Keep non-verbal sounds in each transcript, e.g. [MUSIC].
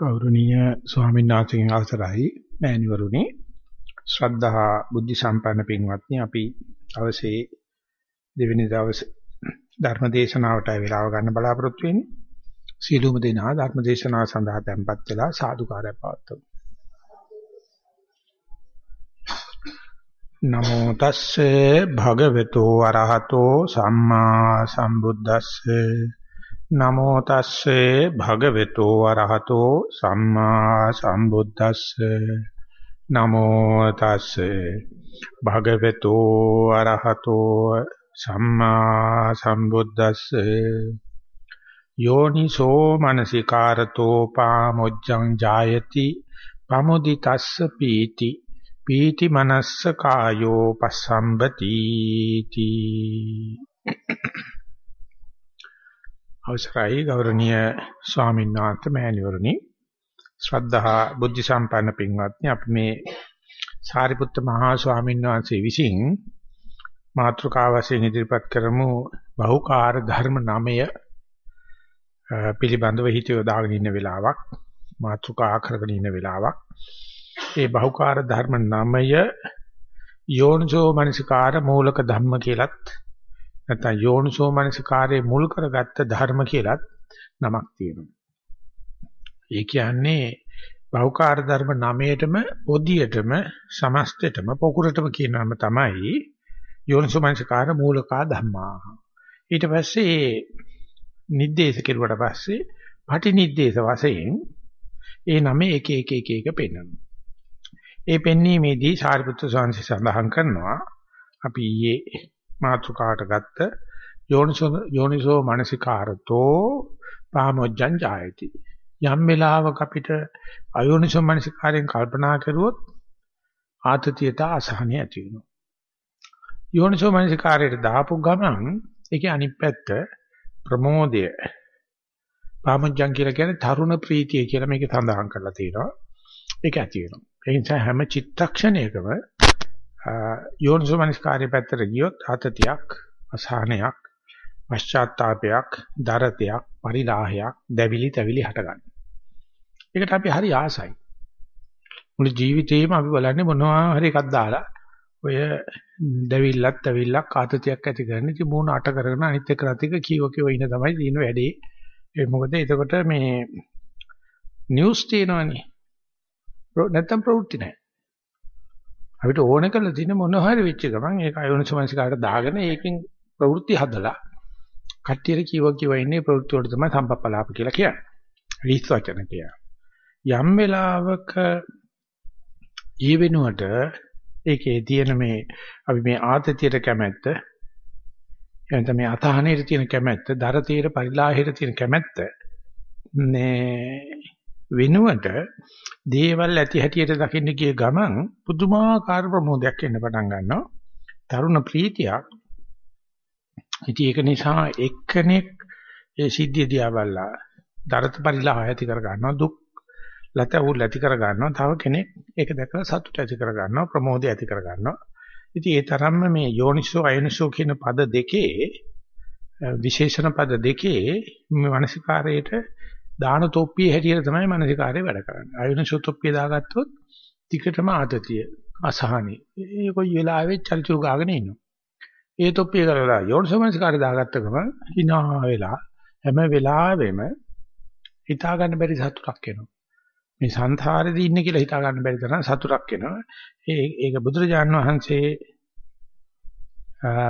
ගෞරවනීය ස්වාමීන් වහන්සේගෙන් අවසරයි. මෑණිවරුනි ශ්‍රද්ධා බුද්ධ සම්පන්න පින්වත්නි අපි අවසේ දෙවෙනි දවසේ ධර්ම දේශනාවටයි වේලාව ගන්න බලාපොරොත්තු වෙන්නේ. සීලුම දෙනා ධර්ම දේශනාව සඳහා tempත් වෙලා සාදුකාරය පවත්වමු. නමෝ තස්සේ භගවතු අරහතෝ සම්මා සම්බුද්දස්සේ. නමෝ තස්සේ භගවතු අරහතෝ සම්මා සම්බුද්දස්සේ. නමෝ තස්සේ භගවතු අරහතෝ සම්මා සම්බුද්දස්සේ. යෝනිසෝ මනසිකාරතෝ පාමොජ්ජං ජායති පමුදිතස්ස පීති පීති මනස්ස කායෝ පස්සම්බති තී අවසරයි ගෞරවනීය ස්වාමීන් වහන්සේ මෑණිවරණි ශ්‍රද්ධා බුද්ධ සම්පන්න පින්වත්නි අපි මේ සාරිපුත්ත මහා ස්වාමීන් වහන්සේ විසින් මාතෘකාව වශයෙන් ඉදිරිපත් කරමු බහුකාර්ය ධර්ම නාමය පිළිබඳව හිතියෝ දාගෙන ඉන්න වෙලාවක් මාතෘකා කරගෙන ඉන්න වෙලාවක්. ඒ බහුකාර්ය ධර්ම නාමය යෝනිසෝ මනසිකාර මූලක ධම්ම කියලත් නැත්නම් යෝනිසෝ මනසිකාරයේ මුල් කරගත්ත ධර්ම කියලත් නමක් තියෙනවා. ඒ කියන්නේ බහුකාර්ය ධර්ම නමයටම පොදියටම සමස්තයටම පොකුරටම කියන නම තමයි යෝනිසෝ මනසිකාර මූලකා ධම්මා. ඊට පස්සේ නිर्देश කෙරුවට පස්සේ පටි නිर्देश වශයෙන් ඒ නම එක එක එක එක පෙන්වනවා. ඒ පෙන්වීමේදී සාරිපුත්‍ර ස්වාමීන් සඳහන් කරනවා අපි ඊයේ මාතෘකාට ගත්ත යෝනිසෝ යෝනිසෝ මනසිකාරතෝ පාමොජ්ජං ජායති. යම් වෙලාවක අපිට අයෝනිසෝ මනසිකාරයෙන් කල්පනා කරුවොත් ආතතියට අසහනය ඇති වෙනවා. යෝනිසෝ මනසිකාරයට දාපු ගමන් ඒකේ අනිත් පැත්ත ප්‍රමෝදය. පාමොජ්ජං කියලා කියන්නේ තරුණ ප්‍රීතිය කියලා මේක සඳහන් කරලා තියෙනවා. ඒක ඇති වෙනවා. ඒ නිසා හැම චිත්තක්ෂණයකම යෝනිසෝ මනස්කාරය පැත්තට ගියොත් ආතතියක්, අසහනයක්, පශ්චාත්තාවපයක්, දරතයක්, පරිලාහයක්, දැවිලි තැවිලි හටගන්නවා. ඒකට අපි හරි ආසයි. මුළු ජීවිතේම අපි බලන්නේ මොනවා හරි එකක් දාලා ඔය දැවිල්ලක් තැවිල්ලක් ආතතියක් ඇති කරන ඉතින් මූණ අට කරගෙන අනිත් එක රතික කීව කීව ඉන්න තමයි දින වැඩේ. ඒ මොකද එතකොට මේ නිවුස් තියෙනවනේ. නැත්තම් ප්‍රවෘත්ති නැහැ. අපිට ඕන කරලා තියෙන මොන හරි වෙච්ච ගමන් ඒක අයෝනිසමනසිකාට දාගෙන ඒකෙන් ප්‍රවෘත්ති හදලා කට්ටියට කිව කිව ඉන්නේ ප්‍රවෘත්ති වලට තමයි සම්පප්පලාප කියලා කියන්නේ. රීස් වචන කියන්නේ. යම් වෙලාවක ඊ වෙනුවට ඒකේ තියෙන මේ අපි මේ ආතතියට කැමැත්ත එතන මේ අතහනේට තියෙන කැමැත්ත, දරතීර පරිලාහයට තියෙන කැමැත්ත මේ වෙනුවට දේවල් ඇති හැටියට දකින්න ගිය ගමන් පුදුමාකාර ප්‍රමෝදයක් එන්න පටන් ගන්නවා. තරුණ ප්‍රීතියක්. ඉතින් ඒක නිසා එක්කෙනෙක් ඒ සිද්ධිය දිහා බලලා දරත පරිලාහ ඇති කර ගන්නවා දුක් ලතවුල් ඇති කර ගන්නවා තව කෙනෙක් ඒක දැකලා සතුට ඇති කර ගන්නවා ප්‍රමෝදය ඇති කර ගන්නවා ඉතින් ඒ තරම්ම මේ යෝනිසෝ අයෝනිසෝ කියන පද දෙකේ විශේෂණ පද දෙකේ මේ මානසිකාරයේට දාන තොප්පිය හැටියට තමයි මානසිකාරය වැඩ කරන්නේ. අයෝනිසෝ තොප්පිය දාගත්තොත් ටිකටම ආතතිය, අසහනෙ. ඒ කොයි වෙලාවෙත් චරිචුරු ගාගෙන ඉන්නවා. ඒ තොප්පිය කරලා යෝනිසෝ මානසිකාරය දාගත්ත ගමන් hina වෙලා හැම වෙලාවෙම හිතා ගන්න බැරි සතුටක් එනවා. මේ සංසාරේදී ඉන්නේ කියලා හිතා ගන්න බැරි තරම් සතුටක් එනවා. ඒ ඒක බුදුරජාණන් වහන්සේ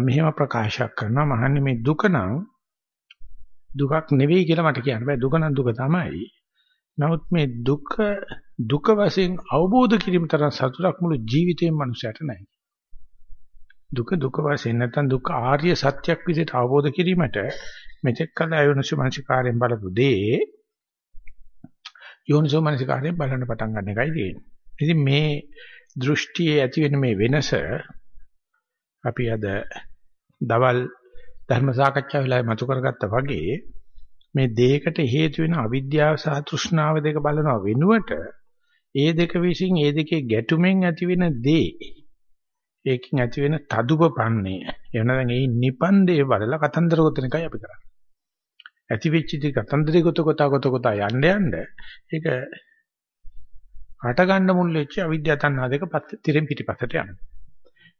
මෙහෙම ප්‍රකාශයක් කරනවා මහන්නේ මේ දුක නම් දුකක් නෙවෙයි කියලා මට කියන්න බෑ දුක නම් දුක තමයි. නමුත් මේ දුක දුක වශයෙන් අවබෝධ කිරීම තරම් සතුටක් මුළු ජීවිතේම මනුස්සයට නැහැ. දුක දුක වශයෙන් නැත්නම් දුක ආර්ය සත්‍යයක් විදිහට අවබෝධ කිරීමට මෙතෙක් කල අයෝනිසෝ මනසිකාරයෙන් බලපු දේ යෝනිසෝ මනසිකාරයෙන් බලන්න පටන් ගන්න එකයි තියෙන්නේ. ඉතින් මේ දෘෂ්ටියේ ඇති වෙන මේ වෙනස අපි අද දවල් ධර්ම සාකච්ඡා වෙලාවේ මතු කරගත්තා වගේ මේ දෙයකට හේතු වෙන අවිද්‍යාව සහ තෘෂ්ණාව දෙක බලනවා වෙනුවට ඒ දෙක විසින් ඒ දෙකේ ගැටුමෙන් ඇති වෙන දේ ඒකෙන් ඇති වෙන තදුපපන්නේ එවනනම් ඒ නිපන්දේ බලලා කතන්දර ගොතන එකයි අපි කරන්නේ. ඇති වෙච්ච දේ කතන්දරේ ගොත කොට කොට කොට යන්න යන්න ඒක හට ගන්න මුල් වෙච්ච අවිද්‍යාව තණ්හා දෙක තිරෙන් පිටිපස්සට යනවා.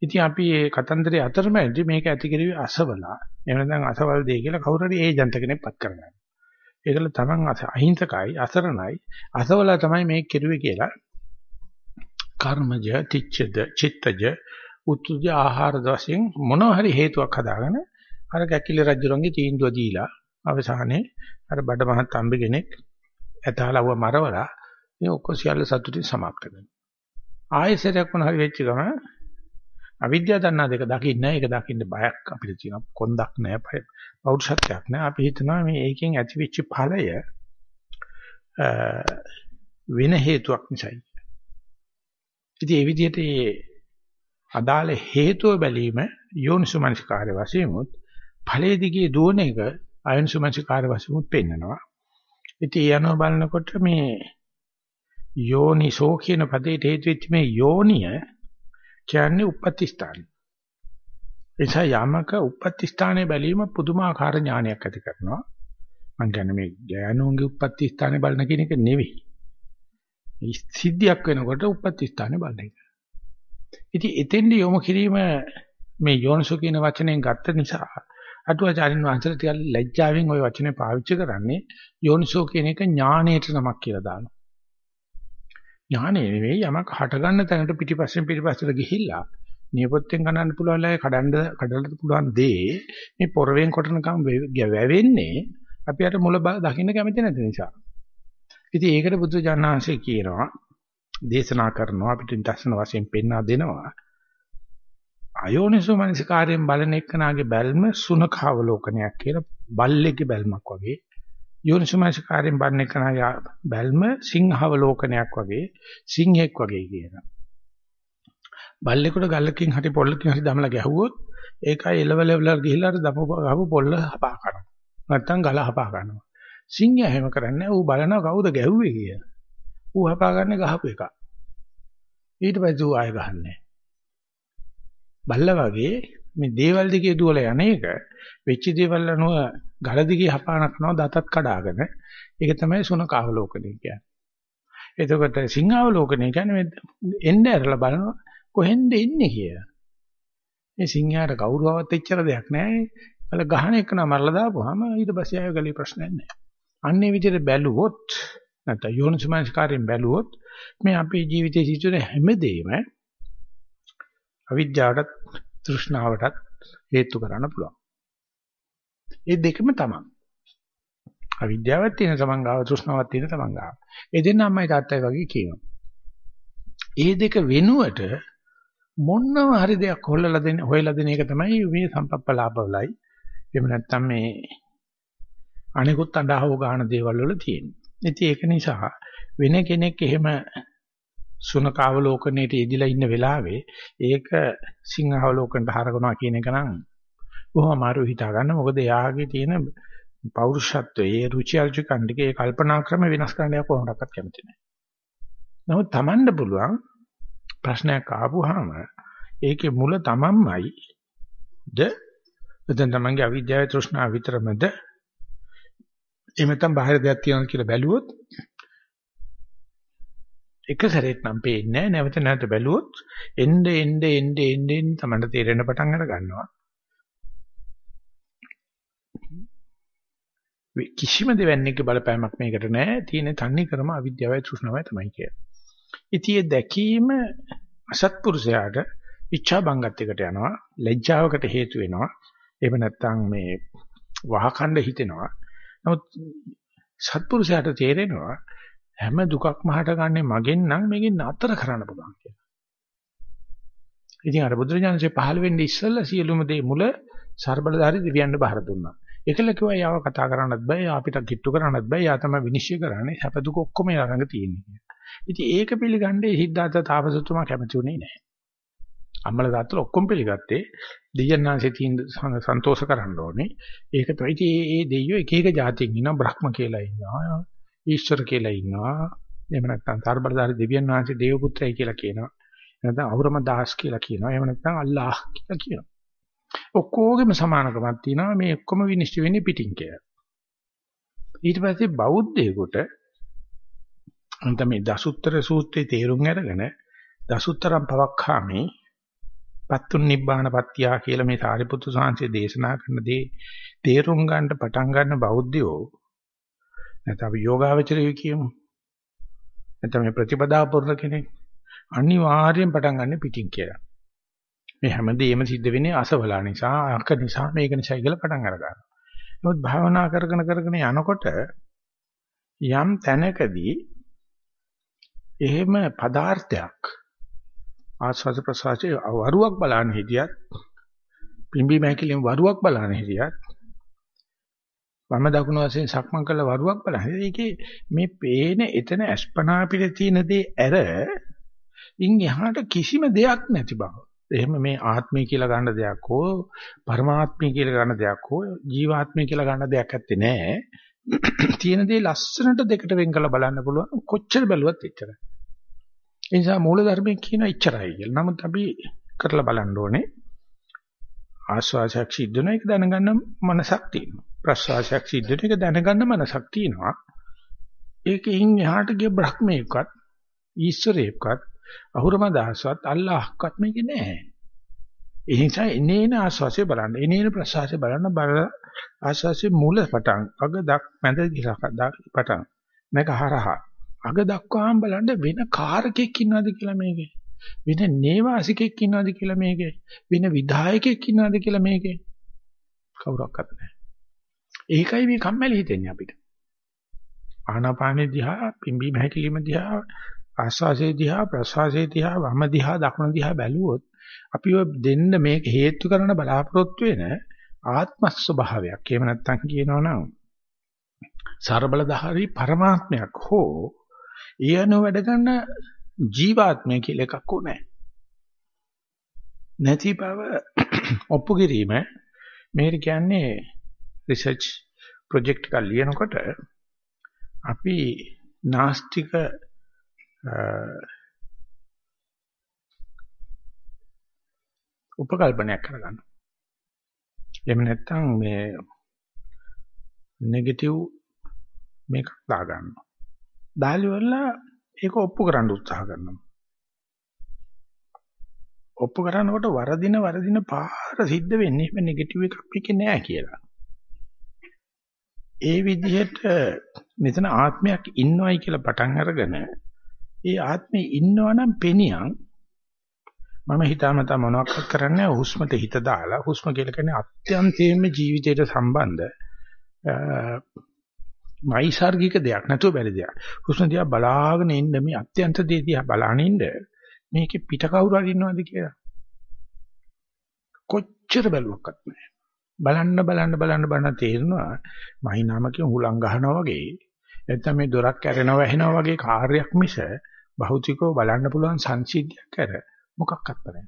ඉතින් අපි මේ කතන්දරේ අතරමැදි මේක ඇති කෙරුවේ අසවලා. එහෙම නැත්නම් අසවල් දෙය කියලා කවුරු හරි ඒජන්ත කෙනෙක් පත් කරගන්නවා. ඒකල තමන් අහිංසකයි අසරණයි අසවලා තමයි මේක කෙරුවේ කියලා කර්මජ තිච්ඡද චිත්තජ උත්තුජ ආහාර දවසෙන් මොනවා හරි හේතුවක් හදාගෙන අර කැකිලි රජුරන්ගේ තීන්දුව දීලා අවසානයේ අර බඩ මහත් අම්බි කෙනෙක් ඇතාලව මරවලා මේ ඔක්කොම සියල්ල සතුටින් සමාප්ත කරනවා. ආයෙසරයක් මොන හරි වෙච්ච ගමන් අවිද්‍යාව දන්නා දෙක දකින්න ඒක දකින්න බයක් අපිට තියෙනවා. කොන්දක් නැහැ, පෞරුෂත්වයක් නැහැ. අපි හිතනවා මේ ඒකෙන් ඇතිවෙච්ච ඵලය වෙන හේතුවක් නිසායි. ඉතින් ඒ විදිහට අදාළ හේතුව බැලීම යෝනිසුමනසිකාර්ය වශයෙන් උත් ඵලයේ දිගේ දුවන එක අයෝනිසුමනසිකාර්ය වශයෙන් උත් පෙන්නනවා. ඉතින් ඒ අනුව බලනකොට මේ යෝනිසෝ කියන පදයට හේතු වෙච්ච මේ යෝනිය කියන්නේ උප්පත්ති ස්ථානයි. එසා යමක උප්පත්ති ස්ථානයේ බැලීම පුදුමාකාර ඥානයක් ඇති කරනවා. මම කියන්නේ මේ ගෑනුන්ගේ උප්පත්ති ස්ථානේ බලන කියන එක නෙවෙයි. සිද්ධියක් වෙනකොට උප්පත්ති ස්ථානේ බලන එක. ඉතින් එතෙන්ද යොමු කිරීම මේ යෝනිසෝ කියන වචනයෙන් ගත්ත නිසා අටුවාචාරින් වහන්සේලා ටිකක් ලැජ්ජාවෙන් ওই වචනේ පාවිච්චි කරන්නේ යෝනිසෝ කියන එක ඥාණයට නමක් කියලා දානවා. ඥානෙ නෙවෙයි යමක් හට ගන්න තැනට පිටිපස්සෙන් පිටිපස්සට ගිහිල්ලා නියපොත්තෙන් ගණන් පුළුවන් ලයි කඩන්න කඩන්න පුළුවන් දේ මේ පොරවෙන් කොටනකම් වැවෙන්නේ අපි අර මුල දකින්න කැමති නැති නිසා. ඉතින් ඒකට බුදු ජානහන්සේ කියනවා දේශනා කරනවා අපිට දර්ශන වශයෙන් පෙන්වා දෙනවා. අයෝනිසෝ මනසිකාරයෙන් බලන එක්කනාගේ බැල්ම සුනඛාවලෝකනයක් කියලා බල්ලෙක්ගේ බැල්මක් වගේ යෝනිසමස්කාරයෙන් බලන එකනාගේ බැල්ම සිංහවලෝකනයක් වගේ සිංහෙක් වගේ කියනවා. බල්ලෙකුට ගල්ලකින් හරි පොල්ලකින් හරි දමලා ගැහුවොත් ඒකයි එලවල එලවල ගිහිල්ලා අර දමපු ගහපු පොල්ල හපා කරනවා. නැත්තම් ගල හපා ගන්නවා. සිංහයා එහෙම කරන්නේ ඌ බලනවා කවුද ගැහුවේ කියලා. ඌ හපා ගන්න ගහපු එක. ඊට පස්සේ ඌ ආයෙ ගහන්නේ. බල්ලා වගේ මේ දේවල් දිගේ දුවලා යන එක වෙච්ච දේවල් අනුව ගල දිගේ හපාන කරනවා දතත් කඩාගෙන ඒක තමයි සුනකාවලෝකණය කියන්නේ. එතකොට සිංහාවලෝකණය කියන්නේ මේ එන්න ඇරලා බලනවා කොහෙන්ද එන්නේ කියලා. මේ සිංහයාට කවුරුවවත් එච්චර දෙයක් නැහැ. අල ගහන එක නම මරලා දාපුවාම ඊට පස්සේ ආයෙ ගලේ ප්‍රශ්නයක් නැහැ. අන්නේ විදිහට බැලුවොත් නැත්නම් යෝනිසමනස්කාරයෙන් බැලුවොත් මේ අපේ ජීවිතයේ සිදුවෙන හැමදේම අවිද්‍යාවටත් තෘෂ්ණාවටත් හේතු කරන්න පුළුවන්. ඒ දෙකම තමයි. අවිද්‍යාවක් තියෙන සමංගාව තෘෂ්ණාවක් තියෙන සමංගාව. ඒ දෙන්න අම්මයි තාත්තයි වගේ කියනවා. ඒ දෙක වෙනුවට මොනම හරි දෙයක් හොල්ලලා දෙන්න හොයලා දෙන එක තමයි මේ සම්පප්පලාපවලයි. එහෙම නැත්නම් මේ අනිකුත් අඬහව ගන්න දේවල් වල තියෙන්නේ. ඉතින් ඒක නිසා වෙන කෙනෙක් එහෙම සුනකාවලෝකණයට යෙදිලා ඉන්න වෙලාවේ ඒක සිංහාවලෝකණයට හරගනවා කියන එක නම් බොහොම අමාරු හිතා ගන්න. මොකද එයාගේ තියෙන පෞරුෂත්වයේ රුචි අරුචිකන් ටික ඒ කල්පනා ක්‍රම වෙනස් කරන්න යා කොහොමඩක්වත් කැමති නැහැ. නමුත් Tamanne පුළුවන් ප්‍රශ්නයක් ආපුවාම ඒකේ මුල Tamanmai ද එතෙන් Tamanගේ අවිද්‍යාව තෘෂ්ණාව විතරමද එහෙම නැත්නම් බාහිර දෙයක් තියෙනවා කියලා බැලුවොත් එක සැරේට නම් පේන්නේ නැහැ නැවත නැවත බැලුවොත් එnde එnde එnde එnde තමයි තේරෙන පටන් අර ගන්නවා කිසිම දෙවන්නේක බලපෑමක් මේකට නැහැ. තියෙන තන්නේ ක්‍රම අවිද්‍යාවයි තෘෂ්ණාවයි තමයි කියන්නේ. ඉතියේ දැකීම අසත්පුරුෂයාට ඉච්ඡා බංගත්වයකට යනවා, ලැජ්ජාවකට හේතු වෙනවා. එහෙම නැත්නම් මේ වහකණ්ඩ හිතෙනවා. නමුත් සත්පුරුෂයාට තේරෙනවා හැම දුකක්ම හටගන්නේ මගෙන් නම් මේකෙන් නතර කරන්න පුළුවන් කියලා. ඉතින් අර බුදුරජාණන්සේ පහළ වෙන්නේ ඉස්සෙල්ලා සියලුම දේ මුල ਸਰබලධාරී දිව්‍යන්න බහර දුන්නා. ඒකල කිව්වා යාව කතා කරන්නත් බෑ, යා අපිට කිට්ටු කරන්නත් බෑ, යා තමයි විනිශ්චය කරන්නේ. හැප දුක ඔක්කොම යා ළඟ තියෙන්නේ. ඉතින් ඒක පිළිගන්නේ හිද්දාත තාපසතුමා කැමති උනේ නැහැ. අම්මල දාත්තල ඔක්කොම පිළිගත්තේ දෙයන්නාන්සේ තියෙන සන්තෝෂ කරන්න ඕනේ. ඒක තමයි ඉතින් මේ දෙයියෝ එක එක જાතියින් ඉන්නවා බ්‍රහ්ම කියලා ඉන්නවා. ඊශ්වර කියලා ඉන්නවා. එහෙම නැත්නම් තරබලදාරි දෙවියන් වහන්සේ දේව පුත්‍රයයි කියලා කියනවා. නැත්නම් අවරම දාස් කියලා කියනවා. එහෙම නැත්නම් අල්ලාහ් කියලා කියනවා. ඔක්කොගෙම සමානකමක් තියෙනවා මේ ඔක්කොම විනිශ්චය වෙන්නේ පිටින් කියලා. ඊට පස්සේ බෞද්ධයෙකුට අන්ත මේ දසුත්තර සූත්‍රයේ තේරුම් අරගෙන දසුත්තරම් පවක්ඛාමි පත්තුන් නිබ්බාන පත්‍යා කියලා මේ සාරිපුත්තු සාංශය දේශනා කරන දේ තේරුම් ගන්නට පටන් ගන්න බෞද්ධයෝ නැත්නම් අපි යෝගාවචරය කියමු නැත්නම් මේ ප්‍රතිපදා පුරුණ කෙනෙක් අනිවාර්යෙන් පටන් ගන්න පිටින් කියලා. මේ හැමදේම සිද්ධ වෙන්නේ අසවලා නිසා, අක නිසා, මේක නිසා කියලා පටන් අරගන්නවා. නමුත් භාවනා කරගෙන කරගෙන යනකොට යම් තැනකදී එහෙම පදාර්ථයක් ආස්වාද ප්‍රසවාසයේ වරුවක් බලන්න හිටියත් පිම්බි මහැකිලින් වරුවක් බලන්න හිටියත් වම දකුණු වශයෙන් සක්මන් කළ වරුවක් බලන්න. ඒකේ මේ පේන එතන අස්පනා පිට තියෙන දේ ඇර ඉන් එහාට කිසිම දෙයක් නැති බව. එහෙම මේ ආත්මය කියලා ගන්න දෙයක් හෝ පරමාත්මය කියලා ගන්න දෙයක් හෝ ජීවාත්මය කියලා ගන්න දෙයක් ඇත්තේ නැහැ. තියෙන දේ ලස්සනට දෙකට වෙන් කරලා බලන්න පුළුවන් කොච්චර බැලුවත් එච්චරයි. ඒ නිසා මූල ධර්මයේ කියන ඉච්චරයි කියලා. නමුත් අපි කරලා බලන්න ඕනේ. ආස්වාසයක් සිද්ධ වෙන එක දැනගන්න මනසක් තියෙනවා. ප්‍රසවාසයක් සිද්ධ වෙන එක දැනගන්න මනසක් තියෙනවා. ඒකෙන් එහාට ගිය බ්‍රහ්මයේකවත් ඊශ්වරයෙක්වත් අහුරම දහසවත් අල්ලාහ්වත් මේකේ නැහැ. ඒ නිසා එනේන ආස්වාසිය බලන්න. එනේන ප්‍රසවාසය බලන්න බල ආස්වාසිය මූල පටන් අග දක් මැද ගිලා පටන් මේක හරහා අග දක්වාම බලන්න වෙන කාරකෙක් ඉන්නවද කියලා මේකේ. වෙන නේවාසිකෙක් ඉන්නවද කියලා මේකේ. වෙන විධායකෙක් ඉන්නවද කියලා මේකේ. කවුරක්වත් නැහැ. ඒකයි මේ කම්මැලි හිතෙන්නේ අපිට. ආනාපානෙ දිහා පිම්බීම හැකිලිම දිහා ආස්වාසේ දිහා ප්‍රසවාසේ දිහා වම දිහා දකුණ දිහා බැලුවොත් අපිව දෙන්න මේක හේතු කරන බලාපොරොත්තු වෙන ආත්ම ස්වභාවයක්. එහෙම නැත්නම් කියනවනම් ਸਰබලධාරී පරමාත්මයක් හෝ ඊයන වැඩ ගන්න ජීවාත්මය කියලා එකක් උනේ නැති බව [CLEARS THROAT] ඔප්පු කිරීම මේක කියන්නේ රිසර්ච් ප්‍රොජෙක්ට් එකක් ලියනකොට අපි නාස්තික උපකල්පනයක් කරගන්න. එහෙම නැත්නම් මේ නෙගටිව් මේක දාගන්නවා. දාලිවලා ඒක ඔප්පු කරන්න උත්සාහ කරනවා. ඔප්පු කරනකොට වරදින වරදින පාර සිද්ධ වෙන්නේ මේ නෙගටිව් එකක් පිටේ නෑ කියලා. ඒ විදිහට මෙතන ආත්මයක් ඉන්නවයි කියලා පටන් අරගෙන ඒ ආත්මේ ඉන්නවනම් පෙනියන් මම හිතාමතා මොනවක් කරන්නේ හුස්මට හිත දාලා හුස්ම කියලා කියන්නේ අත්‍යන්තයෙන්ම ජීවිතයට සම්බන්ධ නයිසાર્ගික දෙයක් නැතුව බැරි දෙයක්. හුස්ම දිහා බලාගෙන ඉන්න මේ අත්‍යන්ත දේ දිහා බලාගෙන ඉන්න මේකේ පිට කවුරු හරි ඉන්නවද කියලා. කොච්චර බැලුවක්වත් නැහැ. බලන්න බලන්න බලන්න බලන්න තේරෙනවා මහිනාමකින් හුලං ගහනවා වගේ නැත්නම් මේ දොරක් ඇරෙනවා ඇහෙනවා වගේ කාර්යයක් මිස භෞතිකව බලන්න පුළුවන් සංසිද්ධියක් කර මොකක්වත් නැහැ.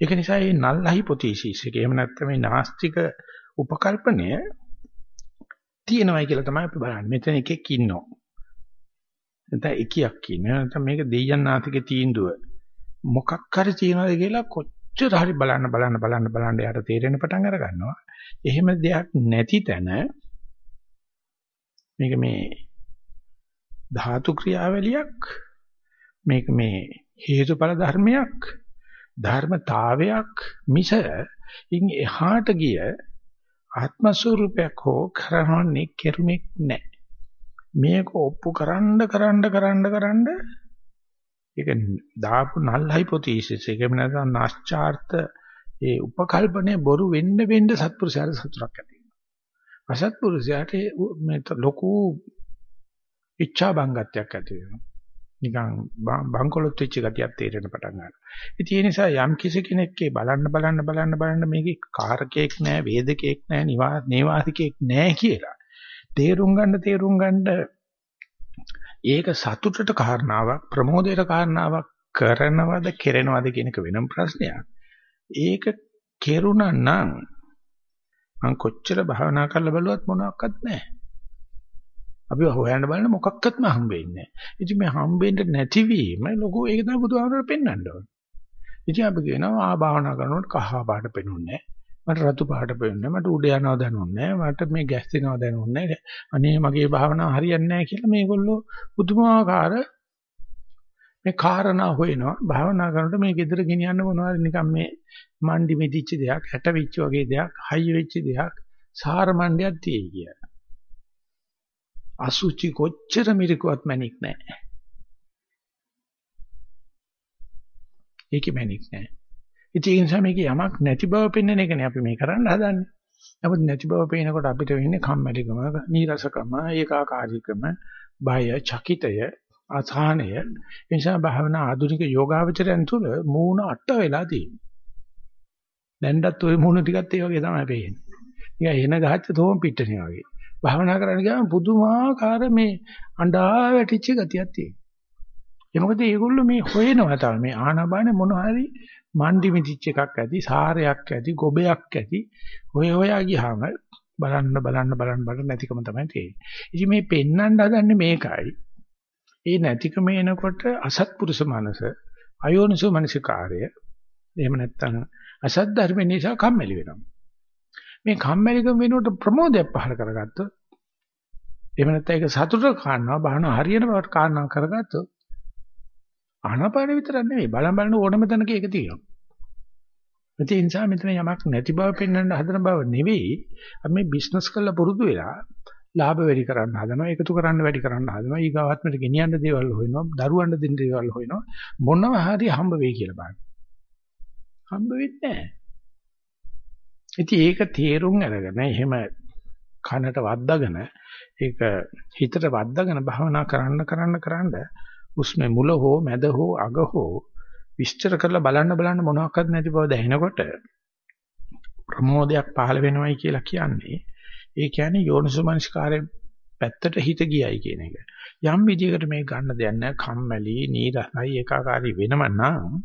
ඒක නිසා මේ නල් හයිපොතීසිස් එක එහෙම නැත්නම් මේ නාස්තික උපකල්පනය තියෙනවයි කියලා තමයි අපි බලන්නේ. මෙතන එකෙක් ඉන්නවා. නැත්නම් එකියක් ඉන්නවා. නැත්නම් මේක දෙයයන් නාතිකේ තීන්දුව. මොකක් හරි තියනවාද කියලා කොච්චර හරි බලන්න බලන්න බලන්න බලන්න යාට තේරෙන පටන් අර ගන්නවා. එහෙම දෙයක් නැති තැන මේක මේ ධාතු ක්‍රියාවලියක් මේක මේ හේතුඵල ධර්මයක් ධර්මතාවයක් මිස ඉන් එහාට ගිය ආත්ම ස්වરૂපයක් හෝ කරන්නේ කෙරුමක් නැහැ. මේක ඔප්පු කරන්න කරන්න කරන්න කරන්න ඒක දාපු null hypothesis එකම නැත්නම් නැස්චාර්ථ ඒ උපකල්පනේ බොරු වෙන්න වෙන්න සත්පුරුෂයාට සතුටක් ඇති වෙනවා. අසත්පුරුෂයාට මේ ලොකු ඉච්ඡා බංගත්වයක් ඇති වෙනවා. නිකන් බංකොලොත් වෙච්ච ගතියක් තේරෙන පටන් ගන්නවා. ඉතින් ඒ නිසා යම් කිසි කෙනෙක්ගේ බලන්න බලන්න බලන්න බලන්න මේකේ කාරකයක් නැහැ, වේදකයක් නැහැ, නේවාසිකයක් නැහැ කියලා. තේරුම් ගන්න තේරුම් ගන්න ඒක සතුටට කාරණාවක්, ප්‍රමෝදයට කාරණාවක් කරනවද, කෙරෙනවද කියන එක වෙනම ප්‍රශ්නයක්. ඒක කෙරුණා නම් මම කොච්චර භාවනා කරලා බලුවත් මොනවත් නැහැ. අපි හොයන්න බලන මොකක්වත්ම හම්බෙන්නේ නැහැ. ඉතින් මේ හම්බෙන්න නැතිවීම ලොකු ඒක තමයි බුදුහාමරට පෙන්වන්න ඕනේ. ඉතින් අපි කියනවා ආ භාවනා කරනකොට කහ පාට පෙනුන්නේ නැහැ. මට රතු පාට පේන්නේ මට උඩ යනවා දැනුන්නේ මට මේ ගැස් දෙනවා දැනුන්නේ අනේ මගේ භාවනාව හරියන්නේ නැහැ කියලා මේගොල්ලෝ පුදුමාකාර මේ කාරණා හොයනවා භාවනා කරනකොට මේ gedara ගෙනියන්න මොනවද නිකන් මේ මණ්ඩි මෙදිච්ච දෙයක් හැට වෙච්ච වගේ දෙයක් හයි වෙච්ච දෙයක් සාර මණ්ඩයක් තියෙයි කිය. අසුචි කොච්චර මිරිකුවත් මැනික් නැහැ. ඒකේ මැනික් නැහැ. ඉතින් ඒ නිසා මේක යමක් නැති බව පෙන්වන එකනේ අපි මේ කරන්න හදන්නේ. නමුත් නැති බව පේනකොට අපිට වෙන්නේ කම්මැලිකම, නීරසකම, ඒකාකාරීකම, බය, චකිතය, අසහනය. ඒ නිසා භාවනා ආධුනික යෝගාවචරයන් තුළ මූණ අට වෙලා තියෙනවා. දැන්වත් ওই මූණ ටිකත් ඒ වගේ තමයි පේන්නේ. නිකන් එන ගහච්ච තෝම් පිටනේ වගේ. භාවනා කරන්න ගියාම පුදුමාකාර මේ අඬා වැටිච්ච ගතියක් තියෙනවා. ඒ මොකද මේගොල්ලෝ මේ හොයනවා තමයි මේ ආනාපානේ මොන හරි මණ්ඩි මිදිච්ච එකක් ඇති, සාරයක් ඇති, ගොබයක් ඇති. ඔය හොයා ගියාම බලන්න බලන්න බලන්න බලන්න නැතිකම තමයි තියෙන්නේ. ඉතින් මේ පෙන්වන්න හදන්නේ මේකයි. ඒ නැතිකම එනකොට අසත්පුරුෂ මනස, අයෝනිසෝ මනසිකාරය. එහෙම නැත්නම් අසත් ධර්ම නිසා කම්මැලි වෙනවා. මේ කම්මැලිකම වෙනකොට ප්‍රමෝදයක් පහල කරගත්තොත් එහෙම නැත්නම් ඒක සතුට කාරණා බහන හරියන බවට කාරණා කරගත්තොත් ආනාපාන විතරක් නෙවෙයි බලන් බලන ඕනම තැනක ඒක තියෙනවා. ඒ නිසා මෙතන යමක් නැති බව පෙන්වන්න හදන බව නෙවෙයි අපි මේ බිස්නස් කරලා පුරුදු වෙලා ලාභ වැඩි කරන්න හදනවා එකතු කරන්න වැඩි කරන්න හදනවා ඊගාවත්මට ගෙනියන්න දේවල් හොයනවා දරුවන්ට දෙන්න දේවල් හොයනවා මොනවා හරි හම්බ වෙයි කියලා බලන්න. හම්බ වෙන්නේ නැහැ. ඉතින් ඒක තේරුම් අරගෙන එහෙම කනට වද්දාගෙන ඒක හිතට වද්දාගෙන භවනා කරන්න කරන්න කරන්න උස්මේ මුල හෝ මැද හෝ අග හෝ විස්තර කරලා බලන්න බලන්න මොනවාක්වත් නැති බව දැනෙනකොට ප්‍රමෝදයක් පහළ වෙනවයි කියලා කියන්නේ ඒ කියන්නේ යෝනිසෝමනස්කාරයෙන් පැත්තට හිත ගියයි කියන එක. යම් විදියකට මේ ගන්න දෙයක් නැහැ කම්මැලි නීරසයි ඒකාකාරී වෙනම නම්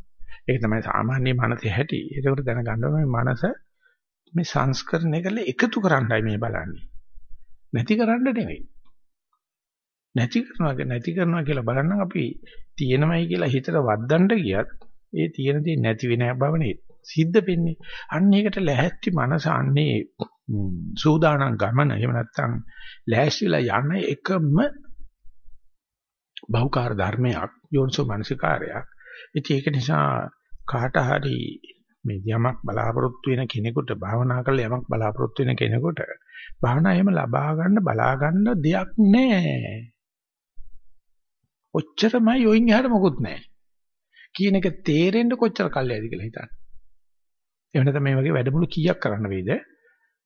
ඒක තමයි සාමාන්‍ය මනසේ හැටි. ඒකට දැනගන්න මේ මනස මේ සංස්කරණය කරලා එකතු කරන්නයි මේ බලන්නේ. නැති කරන්න නෙවෙයි. නැති කරනවා නැති කරනවා කියලා බලන්න අපි තියෙනමයි කියලා හිතට වද්දන්න ගියත් ඒ තියෙන දේ නැති වෙන බවනේ සිද්ධ වෙන්නේ. අන්න ඒකට ලැහැත්ති මනස අන්නේ සූදානම් ගමන එහෙම නැත්නම් ලෑස්තිලා යන එකම බහුකාර්ය ධර්මයක් යෝනිසෝ මනසිකාරයක්. ඉතින් ඒක නිසා කාට හරි මේ යමක් බලාපොරොත්තු වෙන කෙනෙකුට භාවනා කරලා යමක් බලාපොරොත්තු වෙන කෙනෙකුට භාවනා එහෙම ලබා ගන්න බලා ගන්න දෙයක් නැහැ. ඔච්චරමයි යොයින් එහාට මොකුත් නැහැ. කියන එක තේරෙන්න කොච්චර කල්යයිද කියලා හිතන්න. එහෙම නැත්නම් මේ වගේ වැඩමුළු කීයක් කරන්න වේද?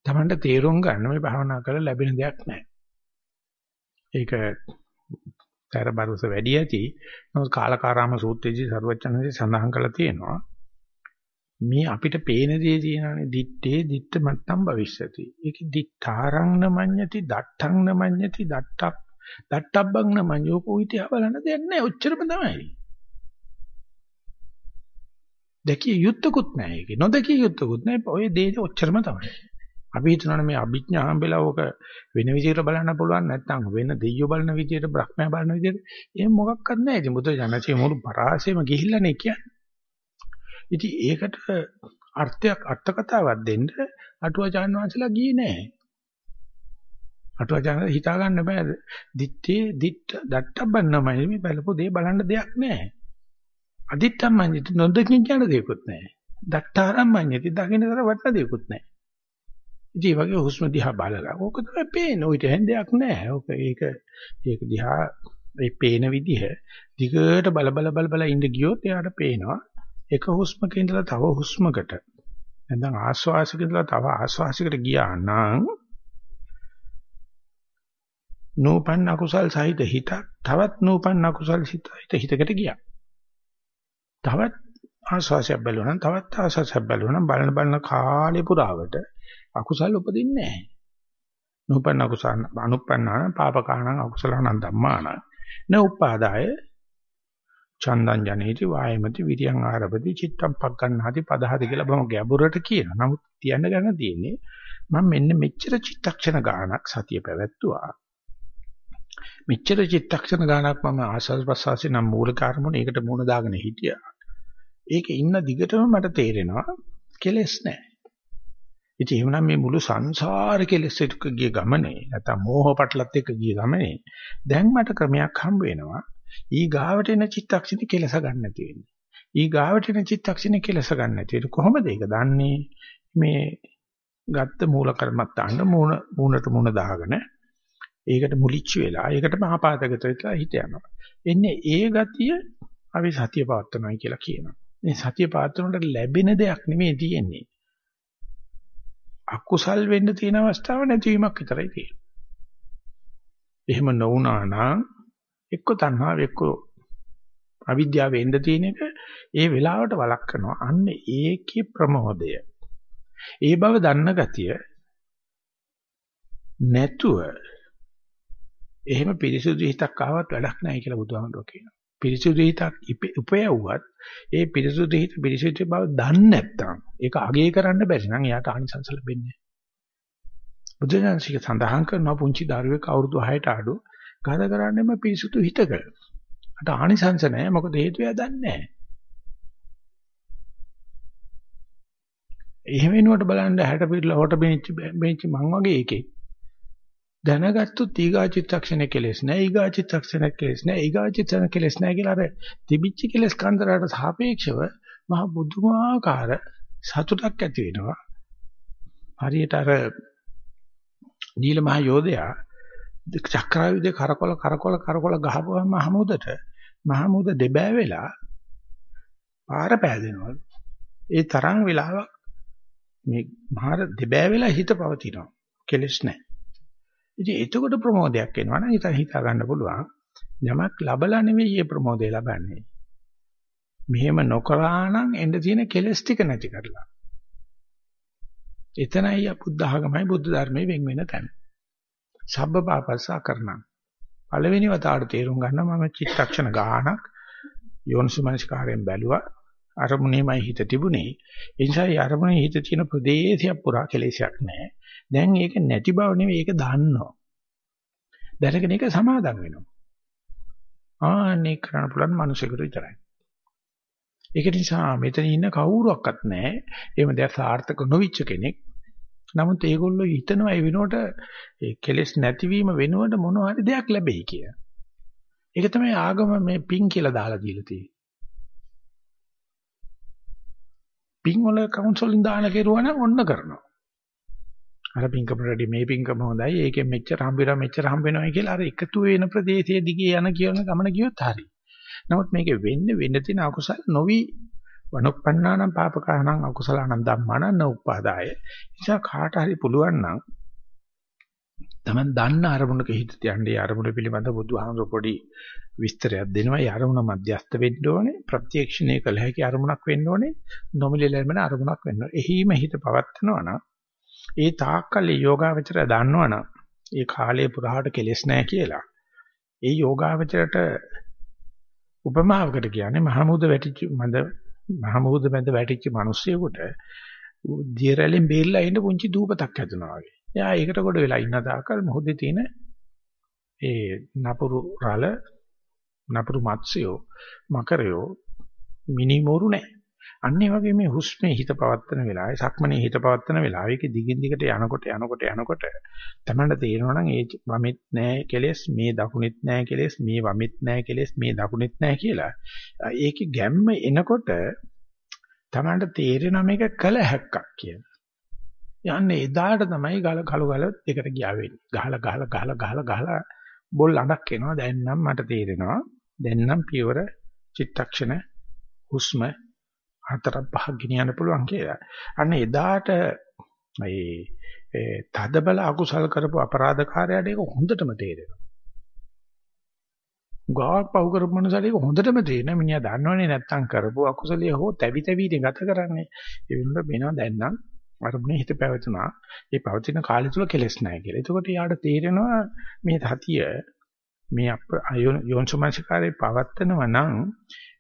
Tamanට තේරුම් ගන්න මේ භාවනා කරලා ලැබෙන දෙයක් නැහැ. ඒක තරබරුස වැඩි ඇති. නමුත් කාලකාරාම සූත්‍රයේදී සරුවචනන්සේ සඳහන් කරලා තියෙනවා. මේ අපිට පේන දේ තියෙනවානේ දිත්තේ දිත්ත මත්තම් භවිෂ්‍යති. ඒක දිත්තාරං නමඤ්ඤති දත්තං නමඤ්ඤති දත්තක් දත්තබ්බං නමඤ්ඤෝ කොයිතියා බලන්න දෙයක් නැහැ. ඔච්චරම තමයි. දැකිය යුත්තකුත් නැහැ ඒකේ. නොදැකිය යුත්තකුත් නැහැ. ඔය දේ ඔච්චරම තමයි. අපි හිතනවානේ මේ අභිඥා හම්බෙලා ඕක වෙන විදිහට බලන්න පුළුවන් නැත්නම් වෙන දෙයියෝ බලන විදිහට බ්‍රහ්මයා බලන විදිහට එහෙම මොකක්වත් නැහැ. ඉතින් බුදු ජනසේ මුළු පරාසෙම ගිහිල්ලානේ කියන්නේ. ඉතින් ඒකට අර්ථයක් අර්ථකතාවක් දෙන්න අටුවාචාන් වහන්සේලා ගියේ නැහැ. අටුවාචාන් හිතා ගන්න බෑ. දිත්තේ දිත්ත දට්ටබන්නමයි මේ බලපො දේ බලන්න දෙයක් නැහැ. අදිත්තම්මඤ්ඤති නොදකින් කියන දෙයක්වත් නැහැ. දට්ඨාරම්මඤ්ඤති දකින්නතර වටන දෙයක්වත් නැහැ. ඉතින් වගේ හුස්ම දිහා බලලා ඕක තමයි පේන්නේ. ඔයිට හැන්දයක් නැහැ. ඕක ඒක ඒක දිහා ඒ පේන විදිහ දිගට බල බල බල බල ඉඳ ගියොත් එයාට පේනවා එක හුස්මක ඉඳලා තව හුස්මකට නැත්නම් ආශ්වාසයක ඉඳලා තව ආශ්වාසයකට ගියා නම් නූපන්න අකුසල් සහිත හිත තවත් නූපන්න අකුසල් සහිත හිතකට ගියා. තවත් ආශ්වාසයක් බැලුවා නම් තවත් ආශ්වාසයක් බැලුවා නම් බලන බලන කාලේ පුරාවට අකුසල් උපදින්නේ නැහැ. නූපන්න අකුසල අනුපන්නාන පාපකාණං අකුසලානං ධම්මාන න උපාදාය චන්දං ජනේති වායමති විරියං ආරපති චිත්තම් පග්ගණ්ණාති පදහති කියලා බොහොම ගැඹුරට කියනවා. නමුත් කියන්න ගන්න තියෙන්නේ මම මෙන්න මෙච්චර චිත්තක්ෂණ ගානක් සතිය පැවැත්තුවා. මෙච්චර චිත්තක්ෂණ ගානක් මම ආසස් ප්‍රසවාසී නම් මූල කාර්මුණ ඒකට මුණ දාගෙන හිටියා. ඒක ඉන්න දිගටම මට තේරෙනවා කෙලස් නැහැ. ඉතින් එහෙමනම් මේ මුළු සංසාර කෙලෙස් එක්ක ගිය ගමනේ නැත්නම් මෝහ පටලත් එක්ක ගිය ගමනේ දැන් මට ක්‍රමයක් හම්බ වෙනවා. ඊ ගාවට එන චිත්තක්ෂණේ කෙලස ගන්න නැති වෙන්නේ. ඊ ගාවට එන චිත්තක්ෂණේ කෙලස ගන්න නැති වෙන්නේ. කොහොමද ඒක දන්නේ? මේ ගත්ත මූල කර්මත්තාන්න මූණ මූණට මූණ දාගෙන ඒකට මුලිච්ච වෙලා ඒකට මහපාතගත වෙලා හිත යනවා. එන්නේ ඒ ගතිය අපි සතිය පවත්වනවායි කියලා කියනවා. මේ සතිය පවත්වනට ලැබෙන දෙයක් නෙමෙයි තියෙන්නේ. අකුසල් වෙන්න තියෙන අවස්ථාව නැතිවීමක් විතරයි තියෙන්නේ. එහෙම නොවුනා නම් එක්ක තණ්හාව එක්ක අවිද්‍යාව වෙන්න තියෙන එක ඒ වෙලාවට වළක්වනවා. අන්න ඒකේ ප්‍රමෝදය. ඒ බව දන්න ගතිය නැතුව එහෙම පිරිසුදු හිතක් ආවත් වැඩක් නැහැ කියලා බුදුහාමුදුරුවෝ කියනවා. පිරිසුදු හිතක් උපයවුවත් ඒ පිරිසුදු හිත පිරිසුදු බව දන්නේ නැත්නම් ඒක අගය කරන්න බැරි නම් එයාට ආනිසංස ලැබෙන්නේ නැහැ. බුදුසසුනික සඳහන් කරන පුංචි දරුවෙක් අවුරුදු 6ට අඩු ගත කරන්නේම පිරිසුදු හිතක. අට ආනිසංස නැහැ මොකද හේතුව එයා දන්නේ නැහැ. එහෙම වෙනුවට බලන්න 60 පිටලා හොට බෙන්ච් බෙන්ච් මං වගේ එකේ දැනගත්තොත් ඊගා චිත්තක්ෂණේ කෙලෙස් නැහැ ඊගා චිත්තක්ෂණේ කෙලෙස් නැහැ ඊගා චිත්තක්ෂණේ කෙලෙස් නැහැ කියලා අර තිබිච්ච කෙලෙස් කන්දරට සාපේක්ෂව මහ බුදුමාකාර සතුටක් ඇති වෙනවා හරියට අර නීල මහ යෝධයා චක්‍රායුධේ කරකොල කරකොල කරකොල ගහපුවම මහමුදට මහමුද දෙබෑ වෙලා පාර පෑදෙනවා ඒ තරම් වෙලාවක් මේ මහර දෙබෑ වෙලා හිත පවතිනවා කෙලෙස් නැහැ ඉතින් එතකොට ප්‍රමෝදයක් එනවා නම් හිතා හිතා ගන්න පුළුවන්. යමක් ලබලා නෙවෙයි මේ ප්‍රමෝදය ලබන්නේ. මෙහෙම නොකරා නම් එන්න තියෙන කෙලස් ටික නැති කරලා. එතනයි බුද්ධ ආගමයි බුද්ධ ධර්මයේ වෙන් වෙන තැන. සබ්බ පාපස්සා කරණං. පළවෙනි වතාවට තේරුම් ගන්න මම චිත්තක්ෂණ ගානක් යෝනිසමනස්කාරයෙන් බැලුවා. අරමුණේමයි හිත තිබුණේ. ඒ නිසා ඒ අරමුණේ හිත තියෙන ප්‍රදේශයක් පුරා කෙලෙසයක් නැහැ. දැන් ඒක නැති බව නෙවෙයි ඒක දන්නවා. දැනගෙන ඒක සමාදම් වෙනවා. ආන්නේ කරන්න පුළුවන් මිනිසෙකුට විතරයි. ඒක නිසා මෙතන ඉන්න කවුරුවක්වත් නැහැ. එහෙම දෙයක් සාර්ථක නොවිච්ච කෙනෙක්. නමුත් ඒගොල්ලෝ හිතනවා ඒ වෙනුවට ඒ කෙලෙස් නැතිවීම වෙනුවට මොන හරි දෙයක් ලැබෙයි කියලා. ඒක තමයි ආගම මේ පින් කියලා දාලා දීලා තියෙන්නේ. පින් වල කවුන්සලින් දාන කෙරුවා නම් ඔන්න කරනවා. අර පින්කම රෙඩි මේ පින්කම හොඳයි. ඒකෙන් මෙච්චර හම්බෙලා මෙච්චර හම්බ වෙනවා කියලා අර එකතු වෙන ප්‍රදේශයේ දිගේ යන කියන ගමන ගියොත් හරි. නමුත් මේකේ වෙන්නේ වෙන්න තියෙන අකුසල නොවි වනුප්පන්නානම් පාපකානම් අකුසලානම් ධම්මානම් නෝපාදාය. නිසා කාට හරි පුළුවන් නම් තමන් දන්න අරමුණක හිත තියන්නේ අරමුණ පිළිබඳ බුදුහාමුදුර පොඩි විස්තරයක් දෙනවා. ඒ අරමුණ මධ්‍යස්ත වෙන්න ඕනේ, ප්‍රත්‍යක්ෂණය කළ හැකි අරමුණක් වෙන්න ඕනේ, නොමිලේ ලැබෙන අරමුණක් වෙන්න ඕනේ. එහිම හිත පවත්නවා නම් ඒ තාක්කල් යෝගාවචරය දන්නවනම් ඒ කාලේ පුරාට කෙලෙස් නැහැ කියලා. ඒ යෝගාවචරයට උපමාවකට කියන්නේ මහමුද වැටිච්ච මන්ද මහමුද මැද වැටිච්ච මිනිස්සෙකුට දියරැලෙන් බේරලා ඉන්න පුංචි දූපතක් හැදුනා වගේ. එයා ඒකට කොට වෙලා ඉන්න තාක්කල් මොහොතේ තියෙන ඒ නපුරු රළ නපුරු මත්ස්‍යෝ මකරයෝ මිනිමෝරු නැහැ. අන්න ඒ වගේ මේ හුස්මේ හිත පවත්තන වෙලාවේ සක්මනේ හිත පවත්තන වෙලාවේ ඒක දිගින් දිගට යනකොට යනකොට යනකොට තමයි තේරෙනවා නම් ඒ වමෙත් නැහැ කෙලෙස් මේ දකුණෙත් නැහැ කෙලෙස් මේ වමෙත් නැහැ කෙලෙස් මේ දකුණෙත් නැහැ කියලා. ඒකේ ගැම්ම එනකොට තමයි තේරෙනවා මේක කල හැක්කක් කියලා. යන්නේ එදාට තමයි ගල කළු ගල දෙකට ගියා වෙන්නේ. ගහලා ගහලා ගහලා ගහලා ගහලා බොල් අඬක් එනවා. දැන් නම් මට තේරෙනවා. දැන් නම් පියවර චිත්තක්ෂණ හුස්ම හතරක් පහක් ගෙනියන්න පුළුවන් කියලා. අන්න එදාට මේ තදබල අකුසල් කරපු අපරාධකාරයාට ඒක හොඳටම තේරෙනවා. ගාවක් පහු කරපු මනුස්සයෙක් ඒක හොඳටම තේරෙනවා. මිනිහා දන්නවනේ නැත්තම් කරපු අකුසලිය හෝ තැවි තැවි ගත කරන්නේ. ඒ වෙනුවට වෙනවා දැන් නම් අරමුණේ හිත පැවතුනා. ඒ පවතින කාලය තුල කෙලස් නැහැ කියලා. එතකොට යාට තේරෙනවා මේ සතිය මේ යෝන්සමංශකාරයේ පවත්නවා නම්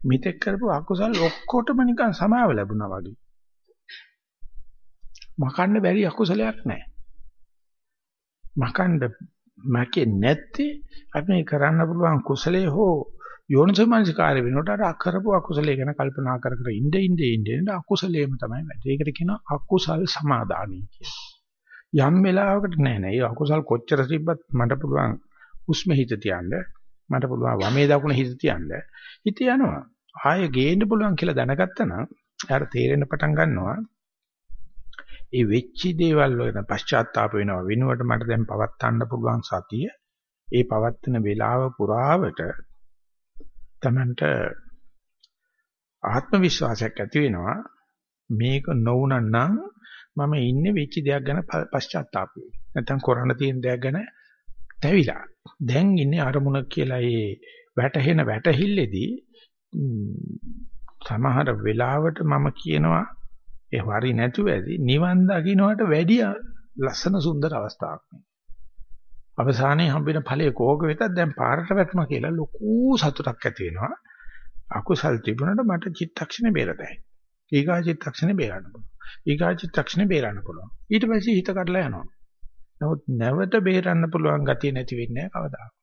මිතෙක් කරපු අකුසල් ඔක්කොටම නිකන් සමාව ලැබුණා වගේ. මකන්න බැරි අකුසලයක් නැහැ. මකන්න මැකේ නැත්තේ අපි කරන්න පුළුවන් කුසලයේ හෝ යෝනිසමනසිකාරය වෙනකොට අර අකරපු අකුසලයේ ගැන කල්පනා කර කර ඉඳ ඉඳ ඉඳ ඉඳ අකුසලයේම තමයි වැඩි. ඒකට කියනවා අකුසල් සමාදානයි කියලා. යම් වෙලාවකට නෑ නෑ. ඒ අකුසල් කොච්චර තිබ්බත් මට පුළුවන් උස්ම හිත තියන්න. මට පුළුවන් වමේ දකුණ හිත තියන්න. හිත යනවා. ආයෙ ගේන්න පුළුවන් කියලා දැනගත්තා නම් එයාට තේරෙන්න පටන් ගන්නවා. ඒ වෙච්ච දේවල් වල පශ්චාත්තාප වෙනවා වෙනුවට මට දැන් පවත්වන්න පුළුවන් සතිය ඒ පවත්වන වේලාව පුරාවට තමන්ට ආත්ම විශ්වාසයක් ඇති වෙනවා මේක නොවුනනම් මම ඉන්නේ වෙච්ච දෙයක් ගැන පශ්චාත්තාප වෙයි. නැත්නම් කරන්න තියෙන දෙයක් ගැන තැවිලා. දැන් ඉන්නේ අරමුණ කියලා ඒ වැටහෙන වැටහිල්ලේදී සමහර වෙලාවට මම කියනවා ඒ හරි නැතුව ඇති නිවන් දකින්නට වැඩිය ලස්සන සුන්දර අවස්ථාවක් නේ. අවසානයේ හම්බෙන ඵලයේ කෝක වෙතත් දැන් පාරට වැටුණා කියලා ලොකු සතුටක් ඇති වෙනවා. අකුසල් තිබුණාට මට චිත්තක්ෂණේ බේරතයි. ඊගා චිත්තක්ෂණේ බේරන්න පුළුවන්. ඊගා චිත්තක්ෂණේ බේරන්න පුළුවන්. ඊට පස්සේ හිත කඩලා යනවා. නමුත් නැවත බේරන්න පුළුවන් ගතිය නැති වෙන්නේ නැහැ කවදාවත්.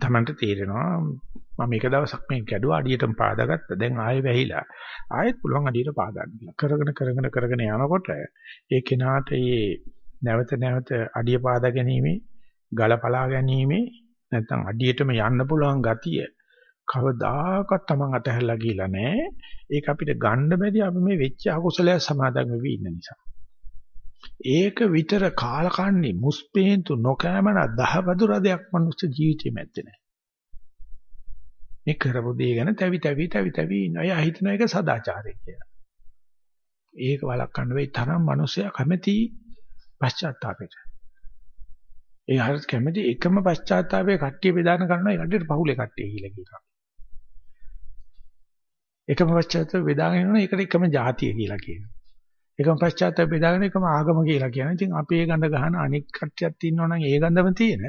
Tamanට තේරෙනවා මම එක දවසක් මේ ගැඩුව අඩියටම පාදාගත්තා. දැන් ආයෙ වැහිලා. ආයෙත් පුළුවන් අඩියට පාදන්න. කරගෙන කරගෙන කරගෙන යනකොට ඒ කෙනාට මේ නැවත නැවත අඩිය පාදා ගැනීමේ ගලපලා ගැනීමේ නැත්නම් අඩියටම යන්න පුළුවන් ගතිය කවදාකවත් Taman අතහැරලා ගිහිලා නැහැ. ඒක අපිට ගන්න බැරි අපි මේ වෙච්ච අකුසලය සමාදන් වෙවි ඉන්න නිසා. ඒක විතර කාලකන්ණි මුස්පේන්තු නොකෑමන දහවදුර දෙයක් මනුස්ස ජීවිතේ මැත්තේ නැහැ. මේ කරපු දේ ගැන තැවි තැවි තැවි තැවි ඉන්න අය හිතන එක සදාචාරය කියලා. ඒක වළක්වන්න වෙයි තරම් මිනිස්සයා කැමති පශ්චාත්තාපයට. ඒ හරියට කැමති එකම පශ්චාත්තාපයේ කට්ටිය බෙදාන කරනවා ඒ කට්ටියට පහුලේ කට්ටිය කියලා කියනවා. එකම පශ්චාත්තාප බෙදාගෙන ඉන්නවා ඒකට එකම જાතිය කියලා කියනවා. එකම පශ්චාත්තාප බෙදාගෙන එකම ආගම කියලා කියනවා. ඉතින් අපි ඒ ගඳ ගහන අනික් කට්ටියක් ඉන්නවනම් ඒ ගඳම තියෙන.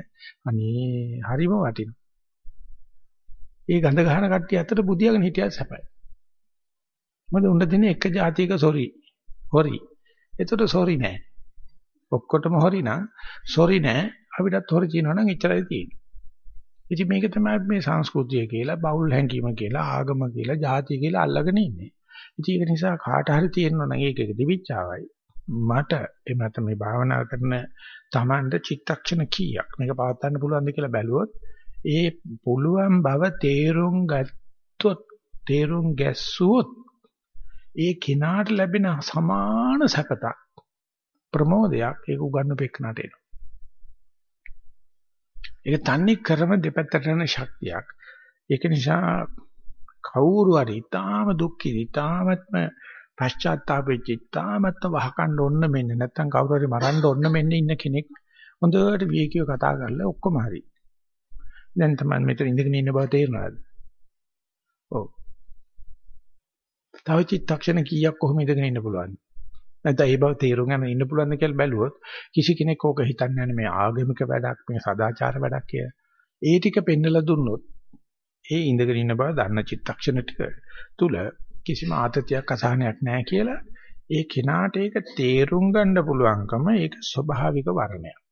අනේ හරිම වටිනවා. ඒ ගඳ ගහන කට්ටිය අතර බුදියාගෙන හිටියත් සැපයි. මොකද උන්න දින එක જાතියක සොරි. හොරි. ඒතකොට සොරි නෑ. ඔක්කොටම හොරි නම් සොරි නෑ. අපිටත් හොරි කියනවා නම් එච්චරයි තියෙන්නේ. ඉතින් මේක තමයි මේ සංස්කෘතිය කියලා, බෞල් හැංගීම කියලා, ආගම කියලා, ಜಾති කියලා අල්ලගෙන ඉන්නේ. ඉතින් ඒක නිසා කාට හරි තියෙනවා නම් ඒක දිවිච්චාවයි. මට එහෙම නැත්නම් මේ භාවනා කරන Tamanට චිත්තක්ෂණ කීයක් මේක පවත්වන්න පුළුවන්ද කියලා බැලුවොත් ඒ පුළුවන් බව තේරුම් ගත්තොත් තේරුම් ගැස්සුවොත් ඒ කිනාට ලැබෙන සමාන සැපතක් ප්‍රමෝදයක් ඒක උගන්නපෙන්නට එනවා. ඒක තන්නේ කරම දෙපැත්තට යන ශක්තියක්. ඒක නිසා කවුරු හරි ඊටාම දුක්ඛී ඊටාමත්ම පශ්චාත්තාපෙච්ච ඊටාමත්ම වහකණ්ඩ ඔන්න මෙන්න නැත්තම් කවුරු හරි මරන්න ඔන්න මෙන්න ඉන්න කෙනෙක් හොඳට විවේකීව කතා කරලා ඔක්කොම හරි. දැන් තමයි මෙතන ඉඳගෙන ඉන්න බව තේරෙනවද? ඔව්. තව චිත්තක්ෂණ කීයක් කොහොම ඉඳගෙන ඉන්න පුළුවන්ද? නැත්නම් ඒ බව තේරුම් ගන්න ඉන්න පුළුවන්ද කියලා බැලුවොත් කිසි කෙනෙක් ඕක හිතන්නේ නැහැ මේ ආගමික වැඩක් මේ සදාචාර වැඩක් කියලා. ඒ ටික පෙන්නලා දුන්නොත් ඒ ඉඳගෙන ඉන්න බව දන්න චිත්තක්ෂණ ටික තුල කිසිම ආතතියක් අසහනයක් නැහැ කියලා ඒ කෙනාට ඒක තේරුම් ගන්න පුළුවන්කම ඒක ස්වභාවික වර්ණයක්.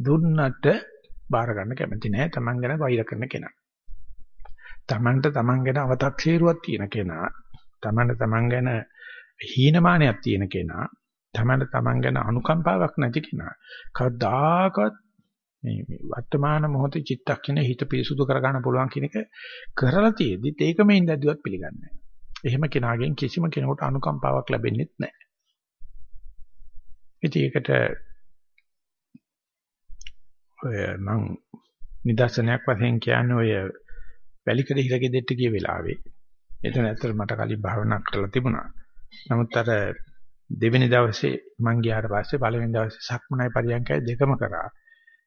දුන්නට බාර ගන්න කැමති නැහැ Taman ගැන වෛර කරන කෙනා. Tamanට Taman ගැන අව탁සීරුවක් තියෙන කෙනා. Tamanට Taman ගැන හීනමානයක් තියෙන කෙනා තමන්න තමන් ගැන අනුකම්පාවක් නැති කෙනා කවදාකවත් මේ මේ වර්තමාන මොහොතේ චිත්තක්ෂණය හිත පිරිසුදු කර ගන්න පුළුවන් කියන එක කරලා තියෙද්දිත් ඒක මේ ඉඳද්දිවත් පිළිගන්නේ නැහැ. එහෙම කෙනාගෙන් කිසිම කෙනෙකුට අනුකම්පාවක් ලැබෙන්නේ නැහැ. ඉතින් ඒකට ඔය මං නිදර්ශනයක් වශයෙන් කියන්නේ ඔය වැලිකඩ හිරගෙදෙට්ට ගිය වෙලාවේ එතන ඇත්තට මට කලින් භාවනා කරලා තිබුණා. නමුත් අර දෙවෙනි දවසේ මං ගියාට පස්සේ පළවෙනි දවසේ සක්මනයි පරියන්කයි දෙකම කරා.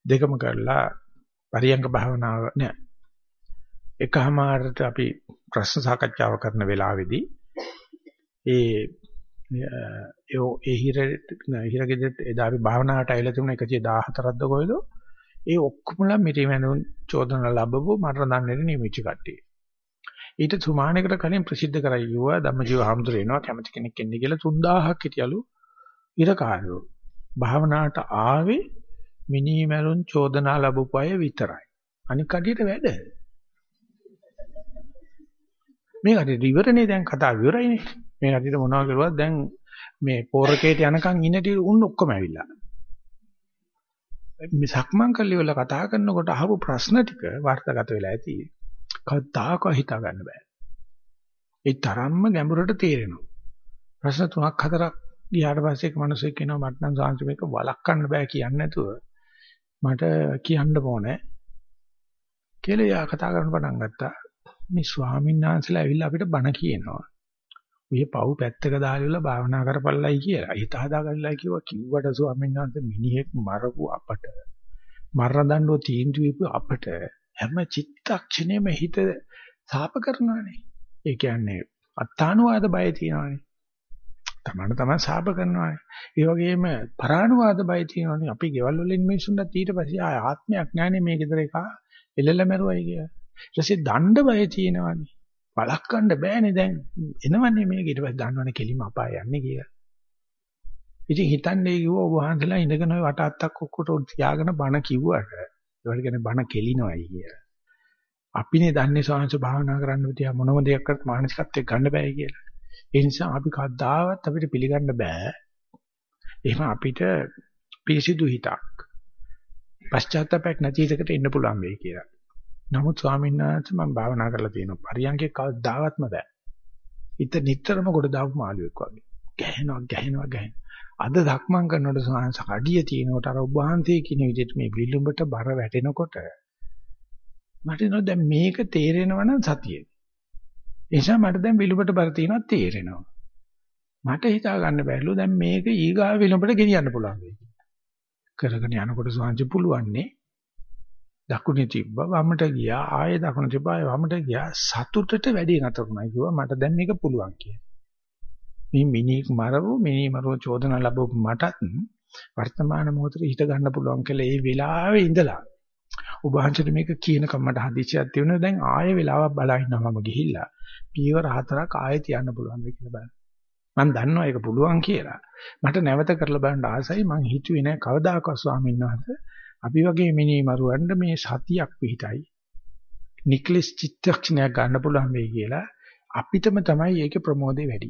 දෙකම කරලා පරියන්ක භාවනාව නෑ. එකමාරට අපි ප්‍රශ්න සාකච්ඡාව කරන වෙලාවේදී ඒ ඒ හිර හිරගෙදර එදා අපි භාවනාවට ඇවිල්ලා තිබුණ 114ක්ද කොයිද ඒ ඔක්කොමලා මිරිමැනුන් චෝදන ලැබවු මට දන්නේ නිමිච්ච කට්ටිය. ඊට සුමානකට කලින් ප්‍රසිද්ධ කරයිවා ධම්මජීව හාමුදුරුවෝ එනවා කැමති කෙනෙක් එන්නේ කියලා 3000ක් හිටියලු ඉරකාරයෝ. භාවනාවට ආවේ මිනිමරුන් චෝදනා ලැබුපය විතරයි. අනික කඩියට වැඩ. මේ කටියට ඉවරනේ දැන් කතාව ඉවරයිනේ. මේ කටියට මොනවා කරුවත් දැන් මේ පෝරකේට යනකම් ඉන්න ටික උන් ඔක්කොම ඇවිල්ලා. මේ සක්මන් කල්ලි වල කතා කරනකොට අහපු ප්‍රශ්න ටික වර්තගත වෙලා ඇති. කවදාක හිතා ගන්න බෑ. ඒ තරම්ම ගැඹුරට තේරෙනවා. ප්‍රශ්න තුනක් හතරක් ගියාට පස්සේ එක මිනිහෙක් කියනවා මට නම් සාංශ මේක වළක්වන්න බෑ කියන්නේ නැතුව මට කියන්න ඕනේ කියලා යා කතා කරන්න පටන් ගත්තා. මේ ස්වාමීන් වහන්සේලා ඇවිල්ලා අපිට බණ කියනවා. ඔය පව් පැත්තක දාලා ඉවලා භාවනා කරපළයි කියලා. හිත හදාගන්නලා කිව්වා කිව්වට ස්වාමීන් වහන්සේ මිනිහෙක් මරපු අපට මරණ තීන්දුව අපට හැම චිත්තක්ෂණයෙම හිත සාප කරනවානේ. ඒ කියන්නේ අත්තානුවාද බය තියෙනවානේ. තමන්න තමයි සාප කරනවානේ. ඒ වගේම පරානුවාද බය තියෙනවානේ. අපි ගෙවල් වලින් මිනිස්සුන්ට ඊට පස්සේ ආය ආත්මයක් නැහැනේ මේ ගෙදර එක එල්ලල මරුවයි කියලා. ඊට පස්සේ දණ්ඩ බය තියෙනවානේ. වළක්වන්න බෑනේ දැන් එනවන්නේ මේක ඊට පස්සේ දන්නවනේ කෙලිම අපාය යන්නේ කියලා. ඉතින් හිතන්නේ කිව්ව ඔබ වහන්සලා ඉඳගෙන ඔය වට අත්තක් ඔක්කොට තියාගෙන බණ කිව්වට ඒවල කියන්නේ බණ කෙලිනවයි කියලා. අපිනේ දන්නේ සාංශ භාවනා කරන්න තියා මොනම දෙයක් කරත් මානසිකත්වයක් ගන්න බෑ කියලා. ඒ නිසා අපි කවදාවත් අපිට පිළිගන්න බෑ. එහෙම අපිට පිරිසිදු හිතක් පශ්චාත්තාපයක් නැති එකකට එන්න පුළුවන් වෙයි කියලා. නමුත් ස්වාමීන් වහන්සේ මම භාවනා කරලා තියෙනවා. පරියන්කේ කවදාවත්ම බෑ. හිත නිතරම කොට දාපු මාළුවෙක් වගේ. ගැහෙනවා ගැහෙනවා ගැහෙනවා. අද ධක්මං කරනකොට සාංශ කඩිය තියෙනකොට අර ඔබ වහන්සේ කියන විදිහට මේ විලුඹට බර වැටෙනකොට මට නෝ දැන් මේක තේරෙනවා නම් සතියේ. ඒ නිසා මට දැන් විලුඹට බර තියෙනවා තේරෙනවා. මට හිතා ගන්න බැරිලු දැන් මේක ඊගා විලුඹට ගෙනියන්න පුළුවන් වෙයි. කරගෙන යනකොට සාංශ පුළුවන්නේ දකුණේ තිබ්බා වමට ගියා ආයෙ දකුණ තිබ්බා ආයෙ වමට ගියා සතුටට වැඩි නතරුණා කිව්වා මට දැන් මේක පුළුවන් කියලා. මේ මිනික් මරවෝ මිනි මරව චෝදනා ලැබුව මටත් වර්තමාන මොහොතේ හිත ගන්න පුළුවන් කියලා ඒ වෙලාවේ ඉඳලා ඔබ වහන්සේට මේක කියන කමට හදිසියක් තියෙනවා දැන් ආයෙ වෙලාවක් බලා ඉන්නවා මම ගිහිල්ලා පීවර හතරක් ආයෙ තියන්න පුළුවන් වෙයි කියලා බලන්න. මම දන්නවා ඒක පුළුවන් කියලා. මට නැවත කරලා බලන්න ආසයි මං හිතුවේ නෑ කවදාකවත් ස්වාමීන් වහන්සේ අපි වගේ මිනි මරුවන්ට මේ සතියක් පිටයි. නික්ලස් චිත්තක්ෂණයක් ගන්න පුළුවන් වෙයි කියලා අපිටම තමයි ඒකේ ප්‍රමෝදේ වැඩි.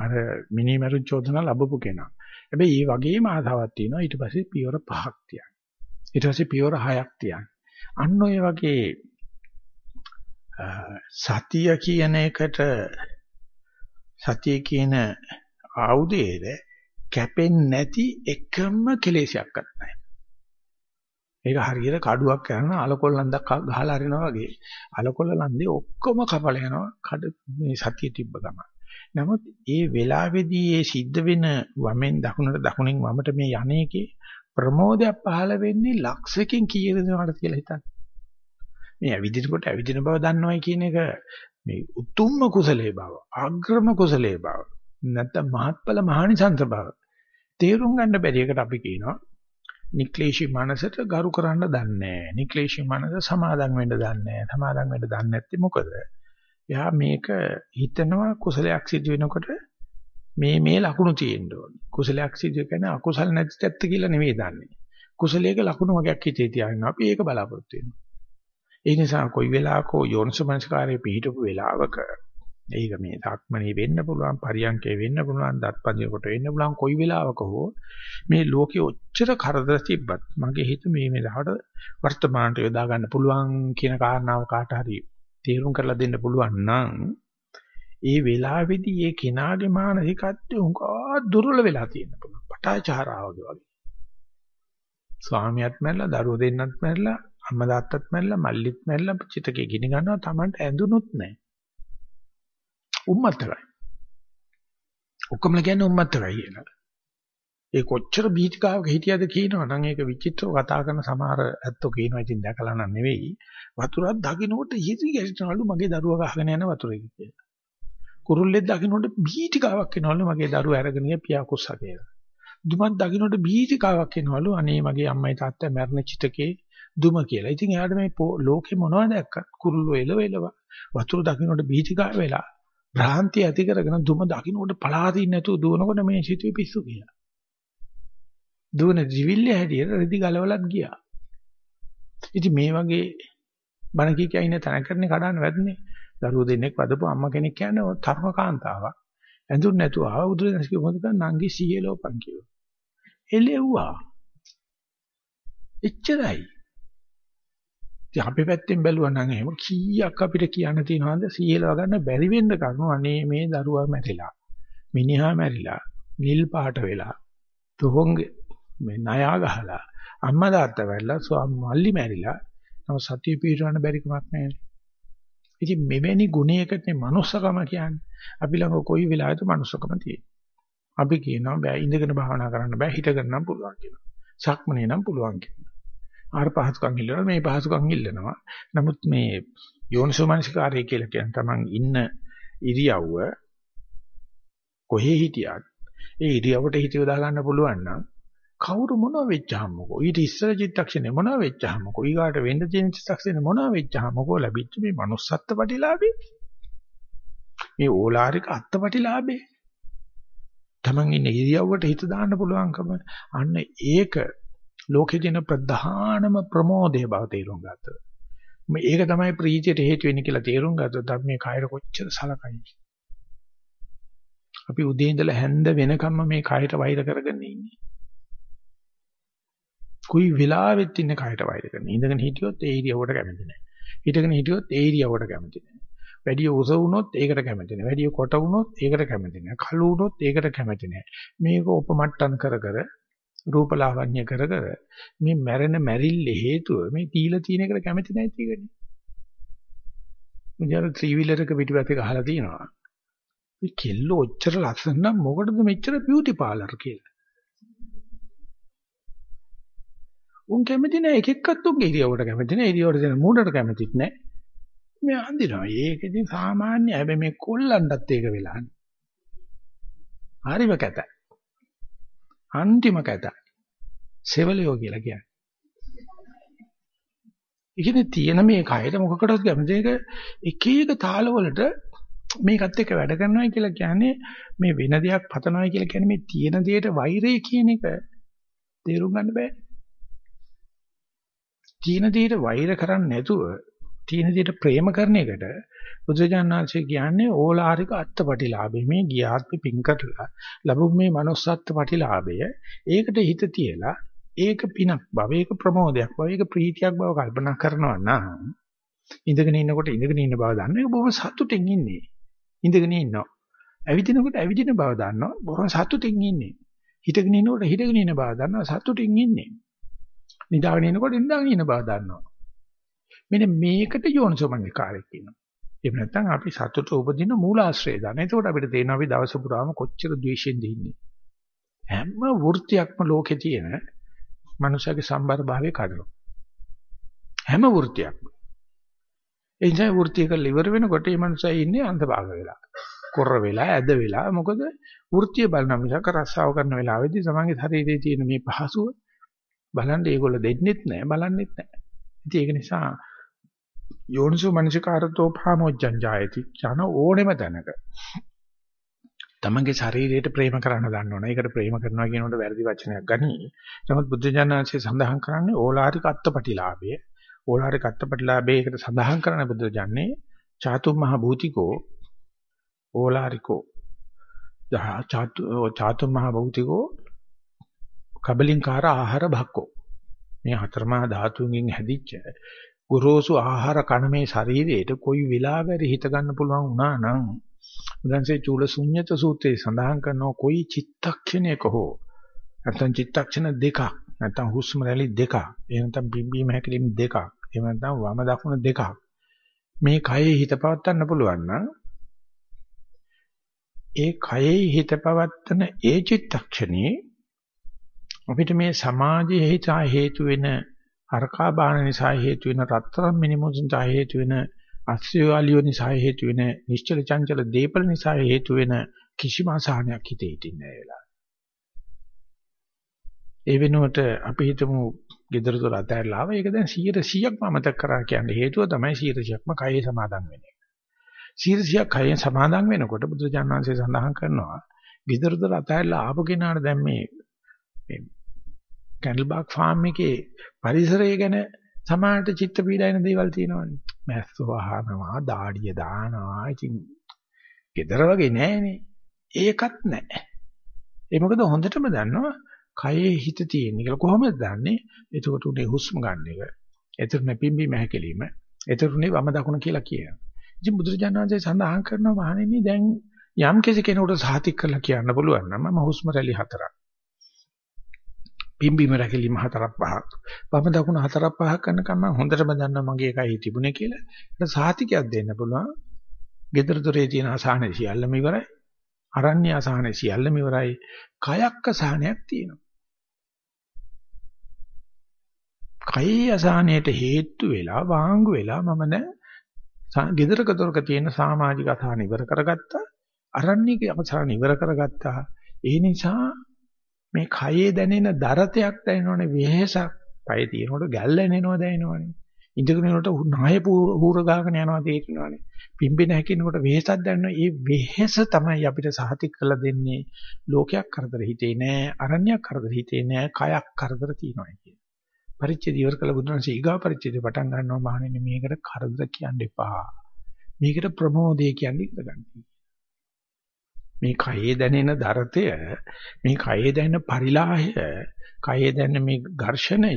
අර මිනි මරුන් චෝදනා ලැබපු කෙනා. හැබැයි මේ වගේම ආසාවක් තියෙනවා ඊට පස්සේ පියවර පහක් තියන්න. ඊට පස්සේ පියවර හයක් තියන්න. අන්න ඔය වගේ සතිය කියන එකට සතිය කියන ආයුධයේද කැපෙන්නේ නැති එකම කෙලෙසයක්වත් නැහැ. ඒක හරියට කඩුවක් කරන අලකොල්ලන්දක් ගහලා අරිනවා වගේ. අලකොල්ල ලන්දේ ඔක්කොම කපල යනවා කඩ මේ සතිය තිබ්බ ගම. නමුත් ඒ වෙලාවේදී ඒ සිද්ධ වෙන වමෙන් දකුණට දකුණෙන් වමට මේ යන්නේකේ ප්‍රමෝදයක් පහළ වෙන්නේ ලක්ෂකින් කීයද වෙනවද කියලා හිතන්න. මේ ඇවිදිනකොට ඇවිදින බව දන්නවයි කියන එක මේ උතුම්ම කුසලයේ බව, අග්‍රම කුසලයේ බව, නැත්නම් මහත්ඵල මහානිසංස බව තේරුම් ගන්න බැරි එකට අපි කියනවා නික්ලේශී මනසට ගරු කරන්න දන්නේ නැහැ. නික්ලේශී මනස සමාදම් වෙන්න දන්නේ නැහැ. සමාදම් වෙන්න දන්නේ නැත්තේ මොකද? එයා මේක හිතනවා කුසලයක් සිදු වෙනකොට මේ මේ ලකුණු තියෙන්න ඕනේ. කුසලයක් සිදු කියන්නේ අකුසල නැති පැත්ත කියලා නෙවෙයි දන්නේ. කුසලයක ලකුණු වගේක් හිතේ තියාගෙන අපි ඒක බලාපොරොත්තු වෙනවා. ඒ නිසා කොයි වෙලාවක යෝනිසමනස්කාරයේ පිහිටපු වෙලාවක ඒක මේ ධක්මනේ වෙන්න පුළුවන් පරියන්කේ වෙන්න පුළුවන් දත්පදිය කොට වෙන්න පුළුවන් කොයි වෙලාවක හෝ මේ ලෝකේ ඔච්චර කරදර තිබ්බත් මගේ හිත මේ වෙලාවට වර්තමානට යොදා ගන්න පුළුවන් කියන කාරණාව කාට හරි තේරුම් කරලා දෙන්න පුළුවන් නම් ඒ වෙලාවේදී ඒ කෙනාගේ මානසිකත්වය උඟා දුර්වල වෙලා තියෙන පුළුවන් පටාචාරාවගේ වගේ ස්වාමියාත් මැරලා දරුවෝ දෙන්නත් මැරලා අම්මා තාත්තත් මැරලා මල්ලිත් මැරලා චිතකේ ගිනි ගන්නවා Tamanට ඇඳුනොත් නැහැ උම්මත්තකයි. ඔක්කොමල කියන්නේ උම්මත්තකයි කියලා. ඒ කොච්චර බීතිකාවක හිටියද කියනවනම් ඒක විචිත්‍රව කතා කරන සමහර ඇත්තෝ කියනවා ඉතින් දැකලා නම් නෙවෙයි. වතුරක් දකින්නකොට හිරි ගැටෙනවලු මගේ දරුවා ගහගෙන යන වතුරේ කියලා. කුරුල්ලෙක් දකින්නකොට බීතිකාවක් එනවලු මගේ දරුවා අරගෙන ගිය පියා කුස්සා කියලා. දුමක් දකින්නකොට බීතිකාවක් එනවලු අනේ මගේ අම්මයි තාත්තයි මැරෙන චිතකේ දුම කියලා. ඉතින් එයාට මේ ලෝකේ මොනවද දැක්කත් කුරුල්ලෝ එලව එලව වතුර දකින්නකොට බීතිකාව වෙලා භ්‍රාන්ති ඇති කරගෙන දුම දකින්නකොට පලාතින් නැතුව දුවනකොට මේ සිතුවේ පිස්සු කියලා. දුවන දිවිල්ල හැටියට රෙදි ගලවලත් ගියා. ඉතින් මේ වගේ බණ කී කිය ඉන්න තැනකරනේ කඩන්න වැදනේ. දරුවෝ දෙන්නෙක් වදපු අම්මා කෙනෙක් කියන්නේ ඔය තරුණ කාන්තාවක්. ඇඳුම් නැතුව ආව බුදුරජාණන් කිව්වොත් නංගි සීයේ ලෝපන් කිව්වා. එළෙව්වා. එච්චරයි. ඉතින් අපි පැත්තෙන් බැලුවා නම් එහෙම කීයක් අපිට කියන්න තියෙනවද සීයලව ගන්න බැරි වෙන්න කරුණු අනේ මේ දරුවා මැරිලා. මිනිහා මැරිලා. නිල් පාට වෙලා. තොහොංග මේ ණයා ගහලා. අම්මා තාත්තා වැරලා මල්ලි මැරිලා. නම සතිය පිටවන්න බැරි කමක් නැහැ. ඉතින් මෙවැනි ගුණයකනේ manussකම කියන්නේ. අපි ළඟ කොයි වෙලාවෙද manussකම තියෙන්නේ. අපි කියනවා බෑ ඉඳගෙන භාවනා කරන්න බෑ හිටගෙන නම් පුළුවන් කියනවා. සක්මනේ නම් පුළුවන් කියනවා. ආර පහසුකම් ඉල්ලනවා මේ පහසුකම් ඉල්ලනවා. නමුත් මේ යෝනිසෝමනසිකාරය කියලා කියන තමන් ඉන්න ඉරියව්ව කොහේ හිටියත් ඒ ඉරියව්වට හිත යොදා ගන්න පුළුවන් නම් කවුරු මොනව වෙච්චාමකෝ ඊට ඉස්සර චිත්තක්ෂණේ මොනව වෙච්චාමකෝ ඊගාට වෙන්න තියෙන චිත්තක්ෂණේ මොනව වෙච්චාමකෝ ලැබිච්ච මේ manussත්ත්ව ප්‍රතිලාභේ මේ ඕලාරික අත්පටිලාභේ තමන් ඉන්න ඉරියව්වට හිත දාන්න පුළුවන්කම අන්න ඒක ලෝකේ දෙන ප්‍රධානම ප්‍රමෝදය බව තේරුම් ගත්තා. මේක තමයි ප්‍රීතියට හේතු වෙන්නේ කියලා තේරුම් ගත්තොත් අපි මේ කයර කොච්චර සලකයි. අපි උදේ ඉඳලා හැන්ද වෙනකම්ම මේ කයට වෛර කරගෙන ඉන්නේ. කුයි වෙලාවෙත් ඉන්න කයට වෛර කරන. ඉඳගෙන හිටියොත් ඒ ඉරියව්වට කැමති නැහැ. හිටගෙන හිටියොත් ඒ ඉරියව්වට කැමති නැහැ. වැඩි උස වුණොත් ඒකට කැමති නැහැ. වැඩි කොට වුණොත් ඒකට කැමති නැහැ. කළු වුණොත් ඒකට කැමති නැහැ. මේක උපමට්ටම් කර කර රූපලාවන්‍ය කර කර මේ මැරෙන මැරිල්ල හේතුව මේ තීලා තියෙන එකට කැමති නැති එකනේ. මුජාර ත්‍රී වීලර් එක පිටිපස්සේ ගහලා තියෙනවා. මේ කෙල්ල ඔච්චර ලස්සන නම් මොකටද මෙච්චර බියුටි පාර්ලර් කියලා. උන් කැමති නෑ. එක එක්කත් උන්ගේ ඉරියව්වට කැමති නෑ. ඉරියව්වට දෙන මූණට කැමතිත් නෑ. මේ අඳිනවා. ඒක ඉතින් සාමාන්‍ය හැබැයි මේ කොල්ලන්ටත් ඒක වෙලානේ. හරිම කැතයි. අන්තිම කැතයි. සෙවලියෝ කියලා කියන්නේ. ඉතින් තියෙන මේ කයර මොකකටද කැමති ඒක එක එක තාලවලට මේකත් එක්ක වැඩ කරනවා කියලා කියන්නේ මේ වෙන දෙයක් පතනවා කියලා කියන්නේ මේ තියෙන දෙයට වෛරය කියන එක තේරුම් ගන්න බෑ. තීන දෙයට වෛර කරන්නේ නැතුව තීන දෙයට ප්‍රේම කරන එකට බුදුජානනාංශය කියන්නේ ඕලාරික අත්පටිලාභය. මේ ගියාත්ම පිං කරලා ලැබු මේ manussත්ත්ව ප්‍රතිලාභය ඒකට හිත තියලා ඒක පිනක් බව ඒක ප්‍රමෝදයක් බව ඒක ප්‍රීතියක් බව කල්පනා කරනවා නම් ඉඳගෙන ඉන්නකොට ඉඳගෙන ඉන්න බව දන්න එක බොහොම සතුටින් ඉන්නේ. ඉඳගෙන ඉන්නවා. ඇවිදිනකොට ඇවිදින බව දන්නවා. බොහොම සතුටින් ඉන්නේ. හිටගෙන ඉන්නකොට හිටගෙන ඉන්න බව දන්නවා. සතුටින් ඉන්නේ. නිදාගෙන ඉනකොට නිදාගෙන ඉන්න බව දන්නවා. මෙන්න මේකට යෝනිසෝමනිකාරය කියනවා. එහෙම නැත්නම් අපි සතුට උපදින මූලාශ්‍රය දන්න. එතකොට අපිට තේරෙනවා අපි දවස පුරාම කොච්චර ද්වේෂෙන්ද ඉන්නේ. හැම වෘත්තියක්ම ලෝකේ තියෙන මනුෂයාගේ සම්බර භාවයේ කඩනවා. හැම වෘත්තියක්ම. ඒ නිසා වෘත්තියක liver වෙනකොට මේ මනුෂයා ඉන්නේ අන්තභාග වෙලා. කොර වෙලා ඇද වෙලා මොකද වෘත්තිය බලන මිසක රස්සාව කරන වෙලාවෙදී තමන්ගේ ශරීරයේ තියෙන මේ පහසුව බලන්න ඒගොල්ලෝ දෙන්නෙත් නැහැ බලන්නෙත් නැහැ. ඉතින් ඒක නිසා යෝනිසෝ මනසිකාරතෝ භාමොජ්ජං ජායති යන ඕනෙම තැනක තමන්ගේ ශරීරයට ප්‍රේම කරන්න දන්නවනේ. ඒකට ප්‍රේම කරනවා කියනකොට වැරදි වචනයක් ගනි. නමුත් බුද්ධ ඥානanse සඳහන් කරන්නේ ඕලාරික අත්පටිලාභය. ඕලාරික අත්පටිලාභය ඒකට සඳහන් කරන බුද්ධ ඥානේ චාතුම් මහ භූතිකෝ ඕලාරිකෝ චාතුම් මහ භූතිකෝ කබලින්කාර ආහාර භක්කෝ. මේ හතරමහා ධාතුන්ගෙන් හැදිච්ච ගොරෝසු ආහාර කන මේ ශරීරයට කොයි වෙලාවෙරි හිත ගන්න පුළුවන් වුණා නම් උදන්සේ චූල ශුන්්‍යත සූත්‍රයේ සඳහන් කරනවා කොයි චිත්තක්ෂණයක හෝ නැත්නම් චිත්තක්ෂණ දෙකක් නැත්නම් හුස්ම රැලි දෙකක් එහෙම නැත්නම් බිම්බීම හැකිලිම දෙකක් එහෙම නැත්නම් වම දකුණ දෙකක් මේ කයේ හිත පවත්වන්න පුළුවන් නම් ඒ කයේ හිත පවත්වන ඒ චිත්තක්ෂණේ අපිට මේ සමාජයේ හිතා හේතු වෙන හරකා බාන නිසා හේතු වෙන රත්තරන් මිනිමුන් නිසා හේතු වෙන අස්සියාලියෝ නිසා හේතු වෙන නිශ්චල චංචල දීපල නිසා හේතු වෙන කිසිම අසහනයක් හිතේ හිටින්නේ නැහැ ඒ වෙනුවට අපි හිතමු gedara dora අතහැරලා ආව ඒක දැන් 100%ක්ම අමතක කරා කියන්නේ හේතුව තමයි 100%ක්ම කයේ සමාදන් වෙන එක. 100%ක් කයෙන් සමාදන් වෙනකොට බුදුරජාණන් වහන්සේ සඳහන් කරනවා gedara dora අතහැරලා ආපු කෙනාට දැන් මේ මේ කැන්ඩල්බාග් ෆාම් එකේ පරිසරය ගැන සමානට චිත්ත පීඩායන දේවල් තියෙනවනේ. මැස්සෝ අහනවා, දාඩිය දානවා. ඉතින් gedara වගේ නෑනේ. ඒකත් නෑ. ඒ මොකද හොඳටම දන්නවා කයේ හිත තියෙන කියලා කොහොමද දන්නේ? එතකොට උනේ හුස්ම ගන්න එක. එතන පිම්බීම හැකලීම. එතරුනේ වම දකුණ කියලා කියනවා. ඉතින් බුදුරජාණන් වහන්සේ සඳහන් කරනවා මහණෙනි දැන් යම් කෙනෙකුට සාතික් කරලා කියන්න පුළුවන් නම් මම හුස්ම රැලි හතරක් පිම්බීම රැකිලිම හතරක් පහක්. වම දකුණ හතරක් පහක් කරනකම් මම හොඳටම දන්නවා මගේ එකයි තිබුණේ කියලා. ඒක සාතිකයක් දෙන්න පුළුවන්. gedara dore තියෙන අසහනේ සියල්ලම ඉවරයි. අරණ්‍ය අසහනේ සියල්ලම ඉවරයි. කයක් අසහනයක් තියෙනවා. කයි අසහනයට හේතු වෙලා වාංගු වෙලා මම දැන් gedaraක දොරක තියෙන සමාජික අසහන ඉවර කරගත්තා. අරණ්‍යක අසහන ඉවර කරගත්තා. ඒ නිසා මේ කයේ දැනෙන දරතයක් දැනෙනවනේ වෙහසක්. පය තියෙනකොට ගැල්ලෙනෙනවා දැනෙනවනේ. ඉඳගෙන යනකොට නාය පූර ගාගෙන යනවා තේරෙනවනේ. පිම්බෙන හැකිනකොට වෙහසක් දැනෙනවා. ඒ වෙහස තමයි අපිට සහතික කරලා දෙන්නේ. ලෝකයක් කරදර හිතේ නෑ, අරණ්‍යයක් කරදර හිතේ නෑ, කයක් කරදර තියනවා කියන. පරිච්ඡේද ඉවර කළ බුදුරජාණන් ඊගා පරිච්ඡේද පටන් ගන්නවා මහණෙනි මේකට කරදර කියන්න එපා. මේකට ප්‍රමෝදය කියන්නේ ඉගෙන ගන්න. මේ කයේ දැනෙන දරතය මේ කයේ දැනෙන පරිලාහය කයේ දැනෙන මේ ඝර්ෂණය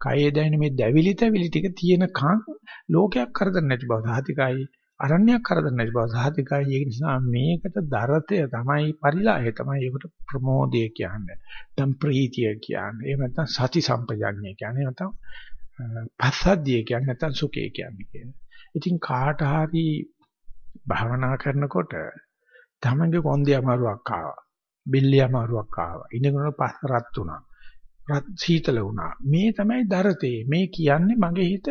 කයේ දැනෙන මේ දැවිලි තැවිලි ටික තියෙනකන් ලෝකයක් කරදර නැති බව සාතිකයි අරණ්‍යයක් කරදර නැති බව සාතිකයි ඒ නිසා මේකට දරතය තමයි පරිලාහය තමයි ඒකට ප්‍රමෝදය කියන්නේ. දැන් ප්‍රීතිය කියන්නේ. එහෙම නැත්නම් සති සම්පජඤ්ඤය කියන්නේ. නැත්නම් පස්සද්ධිය කියන්නේ නැත්නම් සුඛය කියන්නේ ඉතින් කාට හරි භාවනා කරනකොට තමන්ගේ කොන්දේ අමාරුවක් ආවා. බෙල්ලේ අමාරුවක් ආවා. ඉඳගෙන පස්ස රත් වුණා. රත් සීතල වුණා. මේ තමයි දරතේ. මේ කියන්නේ මගේ හිත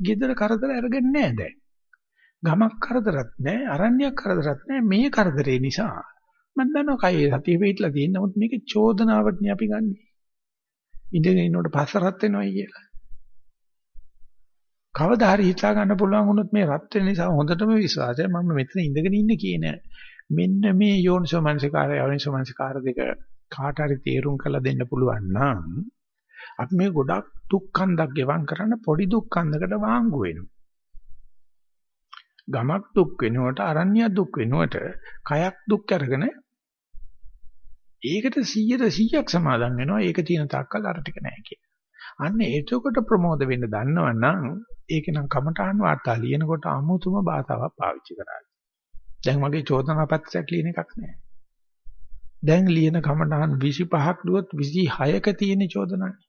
gedara කරදර අරගෙන නැහැ දැන්. ගමක් කරදරත් නැහැ, අරණ්‍යයක් කරදරත් නැහැ. මේ කරදරේ නිසා මම දන්නවා කයේ සතිය පිටලා තියෙන නමුත් මේකේ චෝදනාවට නේ අපි ගන්නෙ. ඉඳගෙන ඉන්නකොට පස්ස රත් වෙනවයි කියලා. කවදා හරි හිතා ගන්න පුළුවන් වුණොත් මේ රත් වෙන නිසා හොඳටම විශ්වාසයි මම මෙතන ඉඳගෙන ඉන්නේ කියන මෙන්න මේ යෝනිසෝ මනසිකාරය යෝනිසෝ මනසිකාර දෙක කාට හරි තේරුම් කරලා දෙන්න පුළුවන් නම් අපි මේ ගොඩක් දුක්ඛන්දක් ගෙවම් කරන්න පොඩි දුක්ඛන්දකට වාංගු වෙනවා. ගමක් දුක් වෙනකොට අරණ්‍ය දුක් වෙනකොට කයක් දුක් අරගෙන ඒකට 100ට 100ක් සමාදම් වෙනවා. ඒක තියෙන තාක්කල් අර ටික නැහැ කියන. අන්න එතකොට ප්‍රමෝද වෙන්න දන්නවනම් ඒක නම් කමඨාන් වාර්තා ලියනකොට අමුතුම භාෂාවක් පාවිච්චි කරා. දැන් මගේ චෝදනා පත්‍රයක් ලියන එකක් නෑ. දැන් ලියන කමටහන් 25ක් දුවත් 26ක තියෙන චෝදනානේ.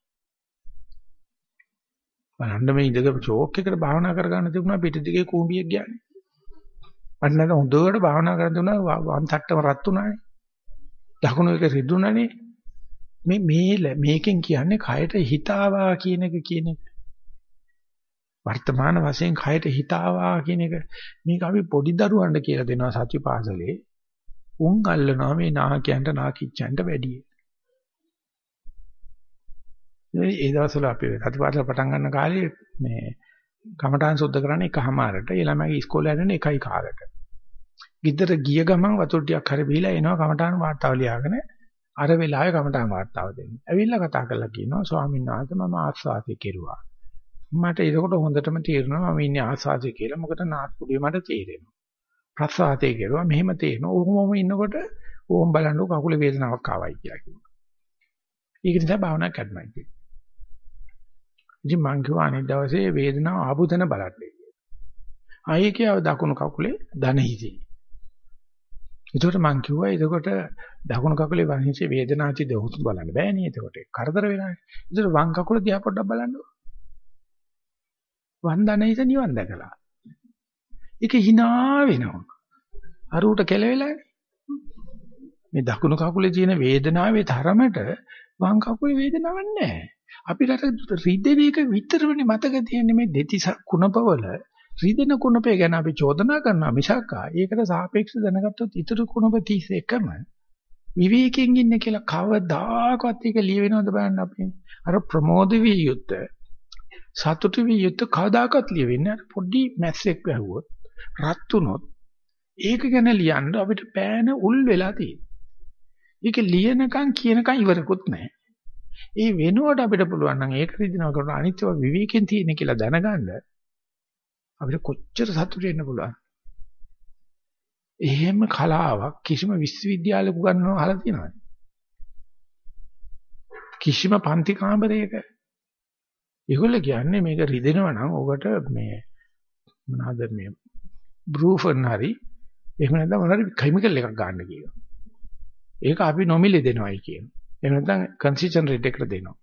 බලන්න මේ ඉඳගෙන චෝක් එකට භාවනා කරගන්න තිබුණා පිටිදිගේ කූඹියක් ගියානේ. මට නැද හොඳට භාවනා කරන් තිබුණා වම් තට්ටම රත් උනානේ. දකුණු එක රිදුණානේ. මේ මේ මේකෙන් කියන්නේ කයට හිතාවා කියන එක කියන එක. වර්තමාන වශයෙන් කයට හිතාවා කියන එක මේක අපි පොඩි දරුවන්ට කියලා දෙනවා සත්‍යපාසලේ උන් අල්ලනවා මේ නාකියන්ට නාකිච්චන්ට වැඩි. ඒ දවස්වල අපි සත්‍යපාසල පටන් ගන්න කාලේ මේ කමඨාන් සුද්ධ කරන්නේ එකමාරට ඒ ළමයි ඉස්කෝලේ යන එකයි කාලට. ගිද්දර ගිය ගමන් වතුර ටිකක් හරි බීලා එනවා කමඨාන් වාර්තාව ලියාගෙන අර වෙලාවේ කමඨාන් වාර්තාව දෙන්න. ඇවිල්ලා කතා කරලා කියනවා ස්වාමීන් වහන්සේ මම ආස්වාදේ කෙරුවා. මට ඒකට හොඳටම තේරෙනවා මම ඉන්නේ ආසාදේ කියලා. මොකද නාස්පුඩිය මට තේරෙනවා. ප්‍රසආතේ කෙරුවා මෙහෙම තේරෙනවා. ඔහොමම ඉන්නකොට ඕම් බලන්නකො කකුලේ වේදනාවක් ආවයි කියලා කිව්වා. ඒක නිසා භාවනා කරනවා කියන්නේ. ඉතින් මං කිව්වා අනිත් දවසේ වේදනාව ආපු තැන බලන්න කියලා. ආයේ කියව දකුණු කකුලේ දන හිතේ. ඒකට මං කිව්වා එතකොට දකුණු කකුලේ වහින්සේ වේදනාවචි දහුස් බලන්න බෑනේ එතකොට. කරදර වෙලානේ. ඒකට වම් කකුල දිහා පොඩ්ඩක් බලන්නකො. වන්දනයිස නිවන් දැකලා. ඒක hina වෙනවා. අර උට කෙලවෙලා මේ දකුණු කකුලේ තියෙන වේදනාවේ තරමට වම් කකුලේ වේදනාවක් නැහැ. අපිට රිදෙන එක විතරනේ මතක තියෙන්නේ මේ දෙතිස කුණපවල රිදෙන කුණපේ ගැන අපි චෝදනා කරනවා මිසක් ඒකට සාපේක්ෂව දැනගත්තොත් ඊටු කුණප 31ම විවේකයෙන් ඉන්නේ කියලා කවදාකවත් ඒක ලියවෙනවද බලන්න අපි. අර ප්‍රමෝද විය යුත්තේ සතුටු විය යුතු කවදාකවත් ලියවෙන්නේ පොඩි මැස්සෙක් වැහුවොත් රත් වුනොත් ඒක ගැන ලියන්න අපිට පෑන උල් වෙලා තියෙනවා. ඒක ලියනකම් කියනකම් ඉවරකුත් නැහැ. ඒ වෙනුවට අපිට පුළුවන් නම් ඒක රිදිනවා කරන අනිත්‍යව විවේකයෙන් තියෙන කියලා දැනගන්න අපිට කොච්චර සතුටු වෙන්න පුළුවන්. එහෙම කලාවක් කිසිම විශ්වවිද්‍යාලයක උගන්වනව අහලා තියෙනවද? කිසිම පන්ති කාමරයක. ඒගොල්ලෝ කියන්නේ මේක රිදෙනවා නම් ඔකට මේ මොනවාද මේ බෲෆන් හරි එහෙම නැත්නම් මොනවාරි කිමිකල් එකක් ගන්න කියනවා. ඒක අපි නොමිලේ දෙනවයි කියනවා. එහෙම නැත්නම් කන්සිස්ටන්ට් එකට දෙනවා.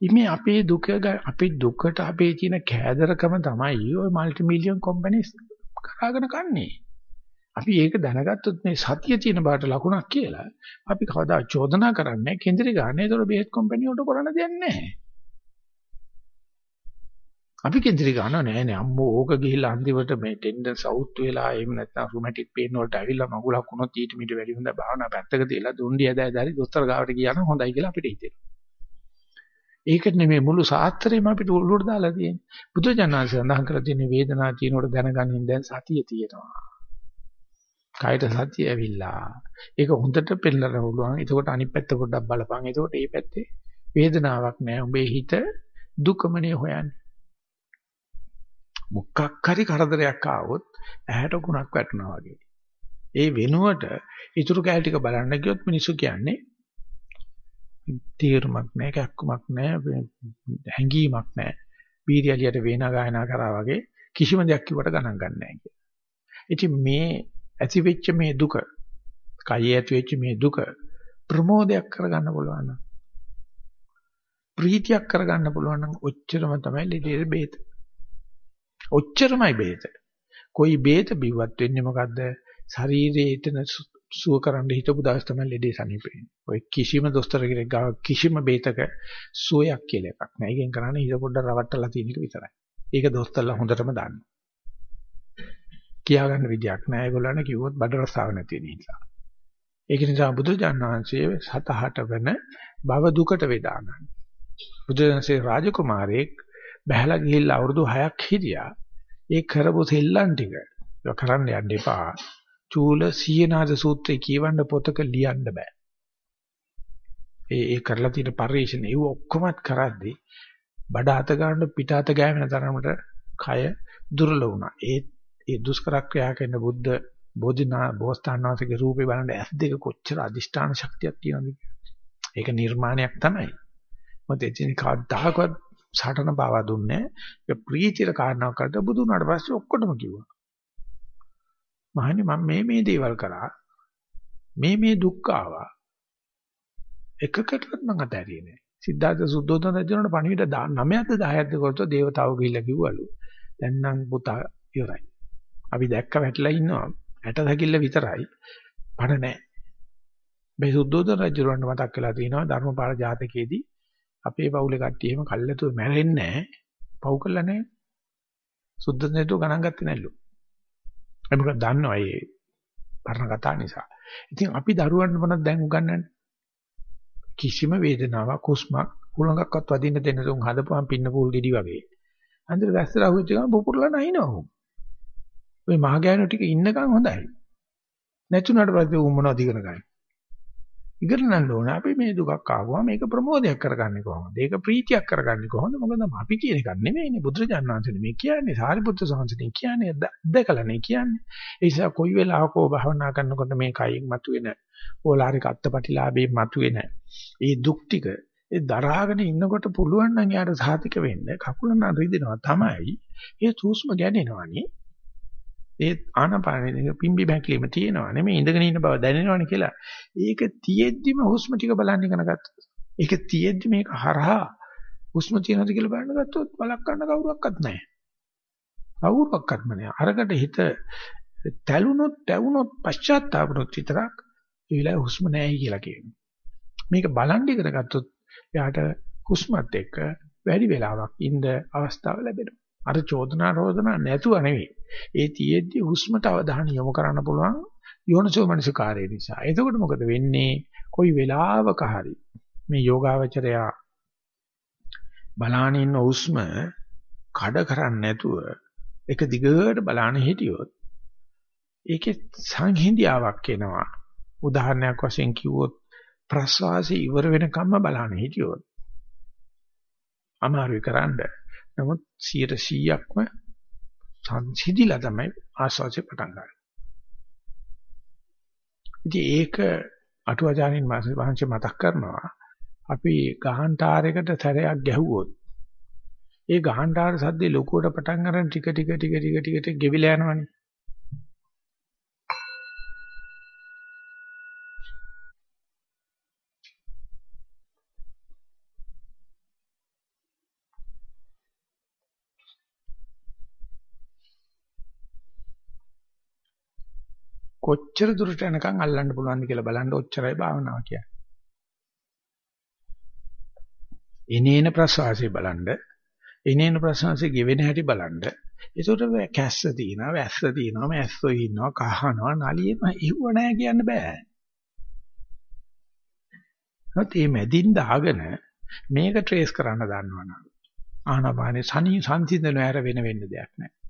ඉමේ අපේ දුක අපේ දුකට අපේ තියෙන කෑදරකම තමයි ওই মালටි මිලියන් කම්පැනිස් කරාගෙන කන්නේ. අපි ඒක දැනගත්තොත් මේ සතිය තියෙන බාට ලකුණක් කියලා අපි කවදා චෝදනා කරන්නේ කේන්ද්‍රී ගන්න. ඒතකොට බෙහෙත් කම්පැනි වලට කරන්න දෙයක් නැහැ. අපි කේන්ද්‍රී ගන්න නෑ නේ අම්මෝ ඕක ගිහිල්ලා අන්තිමට මේ ටෙන්ඩන්ස් අවුත් වෙලා එහෙම නැත්නම් රුමැටික් පේන් වලට ඇවිල්ලා මගුලක් වුණොත් ඊට මිට වැඩි හොඳ භාවනා පැත්තක තියලා දුන්ඩි ඇදයි දැරි දොස්තර ගාවට ගියා නම් හොඳයි කියලා අපිට හිතෙනවා. ඒක නෙමෙයි මුළු සාත්‍රේම අපිට උළුවට දාලා තියෙන්නේ. බුදුජානක සඳහන් කරලා තියෙන වේදනාව තියෙනකොට දැනගනින් දැන් සතිය තියෙනවා. කායට සතිය ඇවිල්ලා. ඒක හොඳට පෙන්නන්න පුළුවන්. එතකොට අනිත් පැත්ත පොඩ්ඩක් බලපන්. එතකොට මේ පැත්තේ වේදනාවක් නෑ. උඹේ හිත දුකමනේ හොයන්නේ. මොකක් හරි කරදරයක් ආවොත් ඇහැට කුණක් වැටෙනවා වගේ. ඒ වෙනුවට ඊටු කැල ටික බලන්න ගියොත් මිනිස්සු කියන්නේ තීරමක් නැහැ, කැක්කමක් නැහැ, හැංගීමක් නැහැ. බීරියලියට වේනා ගායනා කරා වගේ කිසිම දෙයක් කිව්වට ගණන් ගන්න නැහැ කියලා. ඉතින් මේ ඇති වෙච්ච මේ දුක, කයේ ඇති වෙච්ච මේ දුක ප්‍රමෝදයක් කරගන්න පුළුවන් නම් ප්‍රීතියක් කරගන්න පුළුවන් නම් ඔච්චරම තමයි ලෙඩේ බේත. ඔච්චරමයි බේත. કોઈ බේත බිව්වත් වෙන්නේ මොකද්ද? ශරීරයේ එතන සුව කරන්න හිතපු දවස් තමයි ලෙඩේ සනීපෙන්නේ. ඔය කිසිම දොස්තර කෙනෙක් ගාව කිසිම බේතක සුවයක් කියලා එකක් නෑ. ඒකෙන් කරන්නේ හිත පොඩ්ඩක් රවට්ටලා තියෙන එක විතරයි. ඒක දොස්තරලා හොඳටම දන්නවා. කියා ගන්න විදියක් නෑ. ඒගොල්ලන්ට කිව්වොත් බඩ රසාව නැති වෙන නිසා. ඒක නිසා බුදුජාණන් වහන්සේ සතහට වෙන භව දුකට වේදානයි. බුදුන්සේ රාජකුමාරයෙක් බහැලා ගිහිල්ලා අවුරුදු 6ක් හිටියා. ඒ කරපු සෙල්ලම් ටික කරන්න යන්න එපා. චූල සීනාද සූත්‍රය කියවන්න පොතක ලියන්න බෑ. ඒ ඒ කරලා තියෙන පරිශ්‍රණ ඒව ඔක්කොමත් කරද්දී බඩ අත ගන්න පිට අත ගෑවෙන තරමට කය දුර්වල වුණා. ඒ ඒ දුෂ්කර ක්‍රියා කරන බුද්ධ බෝධිනා බෝසතාණන්සේගේ රූපේ බලන්න ඇස් දෙක කොච්චර අදිෂ්ඨාන ශක්තියක් තියෙනවද ඒක නිර්මාණයක් තමයි. මොකද එදින කවදාකවත් සටන පාවා දුන්නේ නැහැ. ඒ ප්‍රීතිර කාරණාවක් කරද්දී බුදු වුණාට පස්සේ ඔක්කොටම කිව්වා. මහන්නේ මම මේ මේ දේවල් කරා මේ මේ දුක් ආවා එකකටවත් මම අතහැරියේ නෑ සිද්ධාර්ථ සුද්ධෝදන රජුණට පණිවිඩ 9ක්ද 10ක්ද කරතෝ දේවතාවෝ ගිහිල්ලා කිව්වලු දැන් නම් පුතා ඉවරයි අපි දැක්ක වැටලා ඉන්නවා ඇට දකිල්ල විතරයි පණ නෑ මේ සුද්ධෝදන රජුණට මතක් වෙලා තියෙනවා ධර්මපාල ජාතකයේදී අපේ පවුලේ කට්ටිය එහෙම කල්ලාතු මැරෙන්නේ නෑ පව් කළා නෑ සුද්ධ නේතු ගණන් ගත්තේ නැල්ලු ඒක දන්නවා ඒ පරණ කතා නිසා. ඉතින් අපි දරුවන්ට මොනවද දැන් උගන්වන්නේ? කිසිම වේදනාවක් හුස්මක් හුලඟක්වත් වදින්න දෙන්න තුන් හදපුවම් පින්න පූල් ගෙඩි වගේ. අන්දර වැස්සලා හුච්ච ගමන් පුපුරලා නැහිනවා. ඔය මහගෑනු ටික ඉන්නකම් හොඳයි. නැතුණාට පස්සේ උන් මොනවද ඉගෙන ගන්නේ? ඉගෙනන්න ඕන අපි මේ දුකක් ආවම මේක ප්‍රමෝදයක් කරගන්නේ කොහොමද? ඒක ප්‍රීතියක් කරගන්නේ කොහොමද? මොකද අපි කියන එකක් නෙමෙයිනේ බුදුරජාණන් වහන්සේ මේ කියන්නේ සාරිපුත්‍ර සංසතිය කියන්නේ දැකලානේ කියන්නේ. ඒ නිසා කොයි වෙලාවකෝ භවනා කරනකොට මේ කයින් මතුවෙන ඕලාරික අත්පටිලාභේ මතුවෙන ඒ දුක් ටික ඒ දරාගෙන ඉන්නකොට පුළුවන් නම් යාට සාතික වෙන්න කකුල නම් රිදෙනවා තමයි. ඒ සූස්ම ගැනෙනවනේ. ඒ ආනපානෙ පිම්බි බැක්ලීම තියෙනවා නෙමෙයි ඉඳගෙන ඉන්න බව දැනෙනවනේ කියලා. ඒක තියෙද්දිම හුස්ම ටික බලන්න ඉගෙන ගත්තා. ඒක තියෙද්දි මේක හරහා හුස්ම තියෙනවද කියලා බලන්න ගත්තොත් බලක් ගන්න කවුරක්වත් නැහැ. කවුරක්වත්ම නැහැ. අරකට හිත තැළුනොත්, තැවුනොත්, පශ්චාත්තාපුනොත් විතරක් ඒ වෙලාවේ හුස්ම නැහැ කියලා කියනවා. මේක බලන් ඉගෙන ගත්තොත් එයාට හුස්මත් එක්ක වැඩි වෙලාවක් ඉඳ අවස්ථාව ලැබෙනවා. අර චෝදනා රෝදනා නැතුව නෙවෙයි. ඒ තියෙද්දි හුස්මට අවධානය යොමු කරන්න පුළුවන් යෝනිසෝ මනසිකාරය නිසා. එතකොට මොකද වෙන්නේ? කොයි වෙලාවක හරි මේ යෝගාවචරය බලාන ඉන්න හුස්ම කඩ කරන්නේ නැතුව එක දිගට බලාන හිටියොත් ඒකේ සංහිඳියාවක් එනවා. උදාහරණයක් වශයෙන් කිව්වොත් ප්‍රස්වාසය ඉවර වෙනකම්ම බලන්න හිටියොත් අමාරුයි කරන්නේ නමුත් 100%ක්ම සංසිඳිලා තමයි ආස්වාසිය පටන් ගන්න. ඉතින් ඒක අටුවාචාරින් වහන්සේ මතක් කරනවා අපි ගහන්ටාරයකට සැරයක් ගැහුවොත් ඒ ගහන්ටාර සද්දේ ලොකුවට පටන් ගන්න ටික ටික ටික ටික ටික ටික ගෙවිලා යනවනේ. කොච්චර දුරට යනකම් අල්ලන්න පුළුවන්ද කියලා බලන්න ඔච්චරයි භාවනාව කියන්නේ. එනේන ප්‍රසවාසය බලන්න, එනේන ප්‍රසවාසය ගෙවෙන හැටි බලන්න. ඒකට කැස්ස තියෙනවා, වැස්ස තියෙනවා, මැස්සෝ ඉන්නවා, කහනවා, නලියෙම ඉව නැහැ කියන්න බෑ. නැත් මේ මැදින් දාගෙන මේක ට්‍රේස් කරන්න දන්නවනම් ආනාපානේ සනී සංසිඳන ඇර වෙන වෙන්න දෙයක් නැහැ.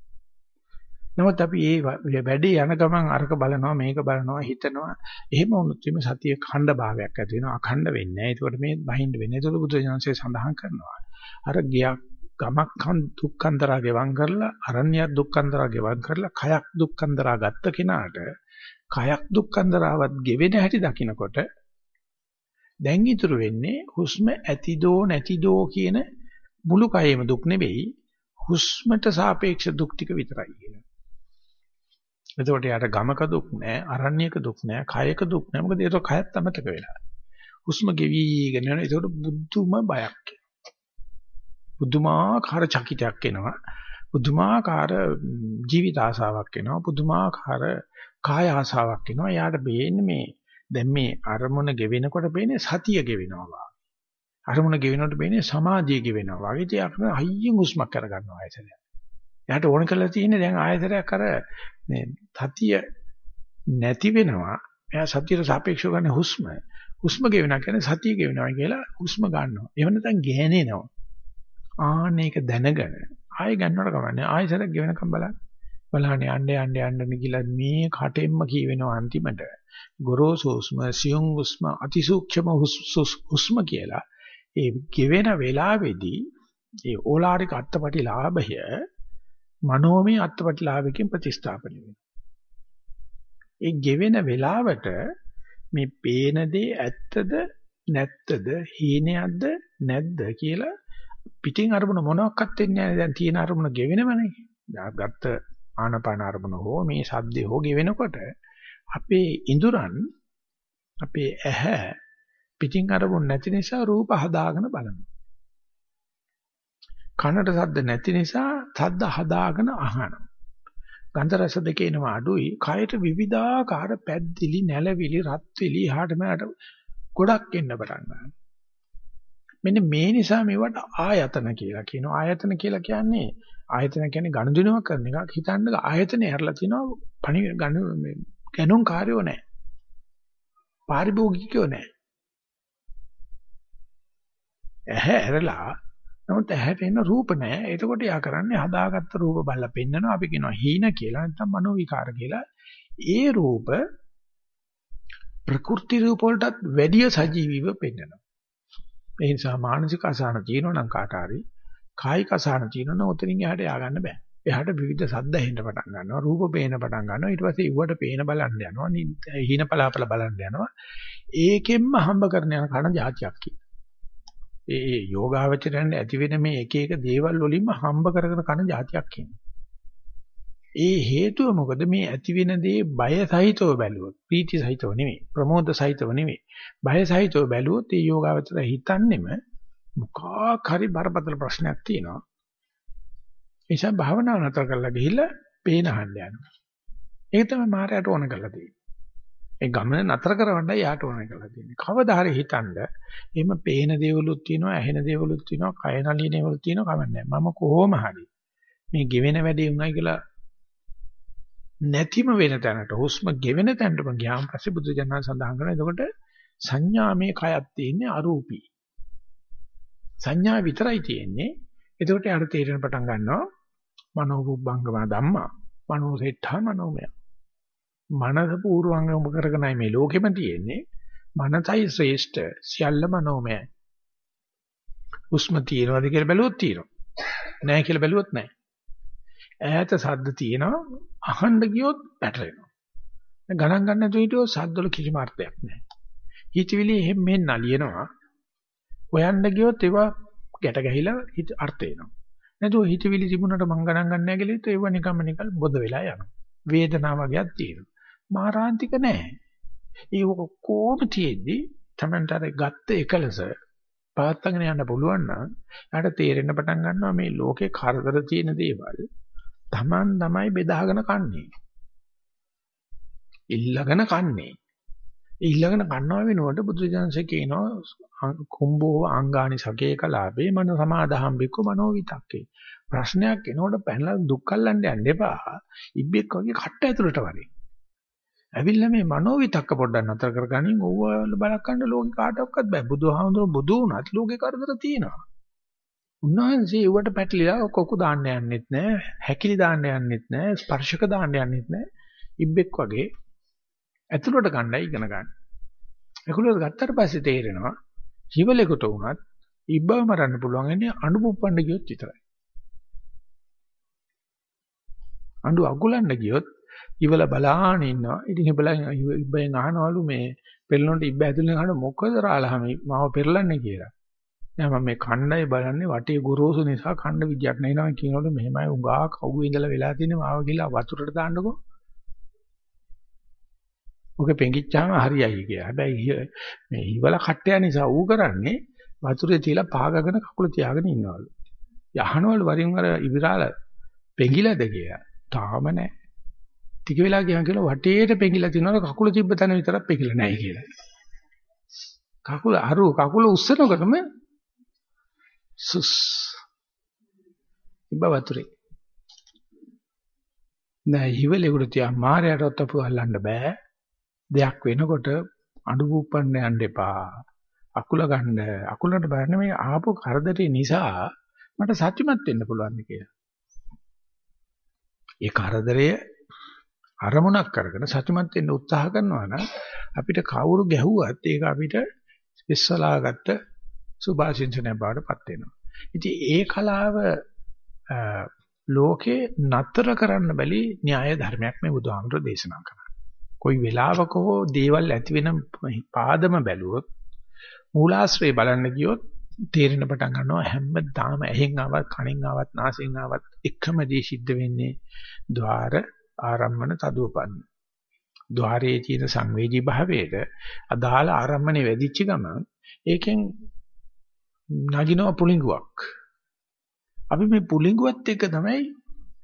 නමුත් අපි මේ වැඩේ යන ගමන් අරක බලනවා මේක බලනවා හිතනවා එහෙම වුණොත් මේ සතිය ඛණ්ඩ භාවයක් ඇති වෙනවා අඛණ්ඩ වෙන්නේ නැහැ. ඒකට මේ බහින්න වෙන්නේ. ඒක බුදුජානසයේ සඳහන් කරනවා. අර ගියක් ගමක් දුක්ඛන්දරා ගෙවම් කරලා අරණ්‍යයක් දුක්ඛන්දරා ගෙවම් කරලා කයක් දුක්ඛන්දරා ගත්ත කෙනාට කයක් දුක්ඛන්දරාවත් ගෙවෙන හැටි දකිනකොට දැන් ඉතුරු වෙන්නේ හුස්ම ඇතිදෝ නැතිදෝ කියන මුළු කයෙම දුක් නෙවෙයි හුස්මට සාපේක්ෂ දුක් ටික විතරයි කියලා. එතකොට යාට ගමක දුක් නැහැ, අරණ්‍යක දුක් නැහැ, කායක දුක් නැහැ. මොකද ඒක කයත් අමතක වෙලා. හුස්ම ගෙවිගෙන යනවා. ඒකට බුද්ධුම බයක් බුදුමාකාර චකිතයක් එනවා. බුදුමාකාර ජීවිත ආසාවක් එනවා. බුදුමාකාර කාය ආසාවක් එනවා. යාට බේන්නේ මේ දැන් මේ අරමුණ ගෙවෙනකොට බේන්නේ සතිය ගෙවෙනවා. අරමුණ ගෙවෙනකොට බේන්නේ සමාධිය ගෙවෙනවා. වගේ තියක් හයියෙන් හුස්මක් කරගන්නවා ඇසල. එයාට ඕන කරලා තියෙන්නේ දැන් ආයතරයක් අර මේ සතිය නැති වෙනවා. එයා සතියට සාපේක්ෂව ගන්න හුස්ම. හුස්ම ගෙවෙනවා කියන්නේ සතිය ගෙවෙනවා කියලා හුස්ම ගන්නවා. එහෙම නැත්නම් ගෑනෙනවා. ආන්න ඒක දැනගෙන ආයෙ ගන්නවට කමන්නේ ආයෙසරක් ගෙවෙනකම් බලන්න. බලන්න යන්න යන්න යන්න කියලා මේ කටෙන්ම කියවෙනවා අන්තිමට. ගොරෝසු හුස්ම, සියුම් හුස්ම, අතිසූක්ෂම හුස්ම කියලා. ඒ ගෙවෙන වෙලාවේදී ඒ ඕලාරික අත්පටි ලාභය මනෝමය අත්පටිලාභකින් ප්‍රතිස්ථාපනය වෙනවා. ඒ ගෙවෙන වෙලාවට මේ පේන දේ ඇත්තද නැත්තද හීනයක්ද නැද්ද කියලා පිටින් අරමුණ මොනවත් වෙන්නේ නැහැ දැන් තියෙන අරමුණ ගෙවෙනවනේ. ගත්ත ආනපාන අරමුණ හෝ මේ සද්දේ හෝ ගෙවෙනකොට අපේ ඉඳුරන් අපේ ඇහැ පිටින් අරමුණ නැති නිසා රූප හදාගෙන බලනවා. කනට සද්ද නැති නිසා සද්ද හදාගෙන අහනවා. ගන්ධ රස දෙකේ එනවා අඩුයි. කයට විවිධාකාර පැද්දිලි, නැලවිලි, රත්විලි, එහාට මෙහාට ගොඩක් එන්න පටන් ගන්නවා. මෙන්න මේ නිසා මේවට ආයතන කියලා කියනවා. ආයතන කියලා කියන්නේ ආයතන කියන්නේ ගනුදෙනුවක් කරන එකක්. හිතන්න ආයතනේ හැරලා තිනවා පණි ගනු ගණුන් කාර්යෝ නැහැ. පාරිභෝගිකයෝ නැහැ. ඇහැ ඇරලා නමුත් ඇහැට එන රූප නැහැ. එතකොට යා කරන්නේ හදාගත්ත රූප බලලා පෙන්නනවා. අපි කියනවා හීන කියලා නැත්නම් මනෝ විකාර කියලා. ඒ රූප ප්‍රකෘති රූප වලටත් වැඩිය සජීවීව පෙන්නනවා. ඒ නිසා මානසික අසහන තියෙනවා නම් කාට හරි කායික අසහන තියෙනවා නම් උතරින් එහාට යා ගන්න බෑ. එහාට විවිධ සද්ද හෙන්න පටන් ගන්නවා රූප පේන පටන් ගන්නවා ඊට පස්සේ ඉව්වට පේන බලන්න යනවා හීන පලාපල බලන්න යනවා ඒකෙන්ම හම්බ කරන යන කන જાතියක් කි. ඒ ඒ යෝගාවචරයන් ඇති වෙන මේ එක එක දේවල් වලින්ම හම්බ කරගෙන කන જાතියක් ඉන්නේ. ඒ හේතුව මොකද මේ ඇති වෙන දේ බය සහිතව බැලුවොත් ප්‍රීති සහිතව නෙමෙයි ප්‍රමෝද සහිතව නෙමෙයි බය සහිතව බැලුවොත් ඒ යෝගාවචරය හිතන්නේම මොකක් හරි බරපතල ප්‍රශ්නයක් තියෙනවා. ඒ නිසා භාවනාව නතර කරලා ගිහිල්ලා පේන අහන්න යනවා. ඒක තමයි මායයට ඕන කරලා තියෙන්නේ. ඒ ගමන නතර කරවන්නයි යාට ඕන කරලා තියෙන්නේ. කවදා හරි හිතනද එහෙම පේන දේවලුත් තියෙනවා, ඇහෙන දේවලුත් තියෙනවා, කය නලින දේවලුත් තියෙනවා කමන්නේ. මම කොහොම හරි මේ ගෙවෙන වැඩේ උනායි කියලා නැතිම වෙන තැනට හුස්ම ගෙවෙන තැනට මම ගියාම පස්සේ බුදු ජානක සඳහන් කරනවා. එතකොට සංඥාමේ කයක් තියෙන්නේ අරූපී. සංඥා විතරයි තියෙන්නේ. එතකොට යාට තේරෙන පටන් ගන්නවා මනෝරුබ්බංගම ධම්මා මනෝසෙට්ඨා මනෝමය. මනස පූර්වංගම කරගෙනයි මේ ලෝකෙම තියෙන්නේ. මනසයි ශ්‍රේෂ්ඨ සියල්ල මනෝමයයි. හුස්ම තියෙනවද කියලා බැලුවොත් තියෙනවා. නැහැ කියලා බැලුවොත් නැහැ. ඈත සද්ද තියෙනවා අහන්න ගියොත් පැටලෙනවා. ගණන් ගන්න නැතුව හිටියොත් සද්දවල කිසිම අර්ථයක් නැහැ. හිතවිලි එහෙම මෙන්න නලියනවා. හොයන්න ගියොත් ඒවා ගැට ගැහිලා හිත අර්ථ එනවා. නැතුව හිතවිලි තිබුණාට මං ගණන් ගන්න නැහැ කියලා හිතුවා ඒව නිකම්ම නිකල් බොද වෙලා යනවා. වේදනාව වගේක් තියෙනවා. මාරාන්තික නැහැ. ඒ කොහොම තියෙද්දි Tamanට අර ගත්ත එකලස පාත්තගෙන යන්න පුළුවන් නම් යාට තේරෙන්න පටන් ගන්නවා මේ ලෝකේ කරදර තියෙන දේවල් Taman තමයි බෙදාගෙන කන්නේ. ඉල්ලගෙන කන්නේ. ඊළඟන කන්නවා වෙනුවට බුදුජානසෙ කියනවා කුම්භෝ අංගානි සකේ කලාපේ මන සමාදහම් බික්ක මනෝ විතක්කේ ප්‍රශ්නයක් එනකොට පැනලා දුක් කල්ලන්න යන්න එපා ඉබ්බෙක් වගේ කට්ට ඇතුළට වරේ ඇවිල්ලා මේ මනෝ විතක්ක පොඩ්ඩක් නතර කරගනින් ඕව බලකන්න ලෝකේ කාටවත් බෑ බුදුහාමුදුරුවෝ බුදු වුණත් ලෝකේ කරදර තියෙනවා උන්වහන්සේ ඒවට පැටලිලා කොකු දාන්න යන්නෙත් නෑ හැකිලි දාන්න යන්නෙත් නෑ ස්පර්ශක දාන්න යන්නෙත් නෑ ඉබ්බෙක් වගේ ඇතුළට ගන්නයි ඉගෙන ගන්න. ඒකලොත් ගත්තට පස්සේ තේරෙනවා ජීවලෙකුට වුණත් ඉබ්බව මරන්න පුළුවන් ඉන්නේ අඬු පුප්පන්න ගියොත් විතරයි. අඬු අගුලන්න ගියොත් ඉවල බලාන ඉන්නවා. ඉතින් ඉබලා ඉබ්බෙන් අහනවලු මේ පෙරලොන්ට ඉබ්බ ඇතුලේ අහන මොකද රාලහම මාව පෙරලන්නේ කියලා. නෑ මම මේ කණ්ඩායම බලන්නේ වටේ ගොරෝසු නිසා කණ්ඩ විදියක් නැිනවා කියනවලු මෙහෙමයි උගා කවුවේ ඉඳලා වෙලා තියෙන්නේ මාව ගිහලා වතුරට දාන්නකෝ. ඔක පෙඟිච්චාම හරියයි කියලා. හැබැයි මේ හිවල කට්ටය නිසා ඌ කරන්නේ වතුරේ තියලා පාගගෙන කකුල තියාගෙන ඉන්නවලු. යහනවලු වරින් වර ඉවිරාල පෙඟිලාද කියලා. තාම නැහැ. ටික වෙලා ගියන් කියලා වටේට පෙඟිලා තිනවල කකුල තිබ්බ තැන විතරක් පෙඟිලා නැහැ කියලා. කකුල අරු කකුල උස්සනකොටම සුස් ඉබ්බ වතුරේ නෑ හිවලෙකුට තියා මාරයටවත් අපු අල්ලන්න බෑ දෙයක් වෙනකොට අඬු පුප්පන්න යන්න එපා. අකුල ගන්න. අකුලට බලන්න මේ ආපු කරදරේ නිසා මට සත්‍යමත් වෙන්න පුළුවන් කියලා. ඒ කරදරය අරමුණක් කරගෙන සත්‍යමත් වෙන්න උත්සාහ කරනවා නම් අපිට කවුරු ගැහුවත් ඒක අපිට ඉස්සලාගත්ත සුභාශිංසනය බවටපත් වෙනවා. ඉතින් ඒ කලාව ලෝකේ නතර කරන්න බැලි න්‍යාය ධර්මයක් මේ බුදුහාමුදුරෝ දේශනා කරා. කොයි වෙලාවක හෝ දේවල් ඇති වෙන පාදම බැලුවොත් මූලාශ්‍රය බලන්න ගියොත් තේරෙන පටන් ගන්නවා හැමදාම ඇහෙන් ආවත් කනෙන් ආවත් නාසයෙන් ආවත් එකම දේ සිද්ධ වෙන්නේ ద్వාර ආරම්මන තදුවපන්න. ద్వාරයේ තියෙන සංවේදී භාවයට අදාළ ආරම්මනේ වැඩිච්ච ගමන් ඒකෙන් නගිනව පුලිඟුවක්. අපි මේ පුලිඟුවත් එක තමයි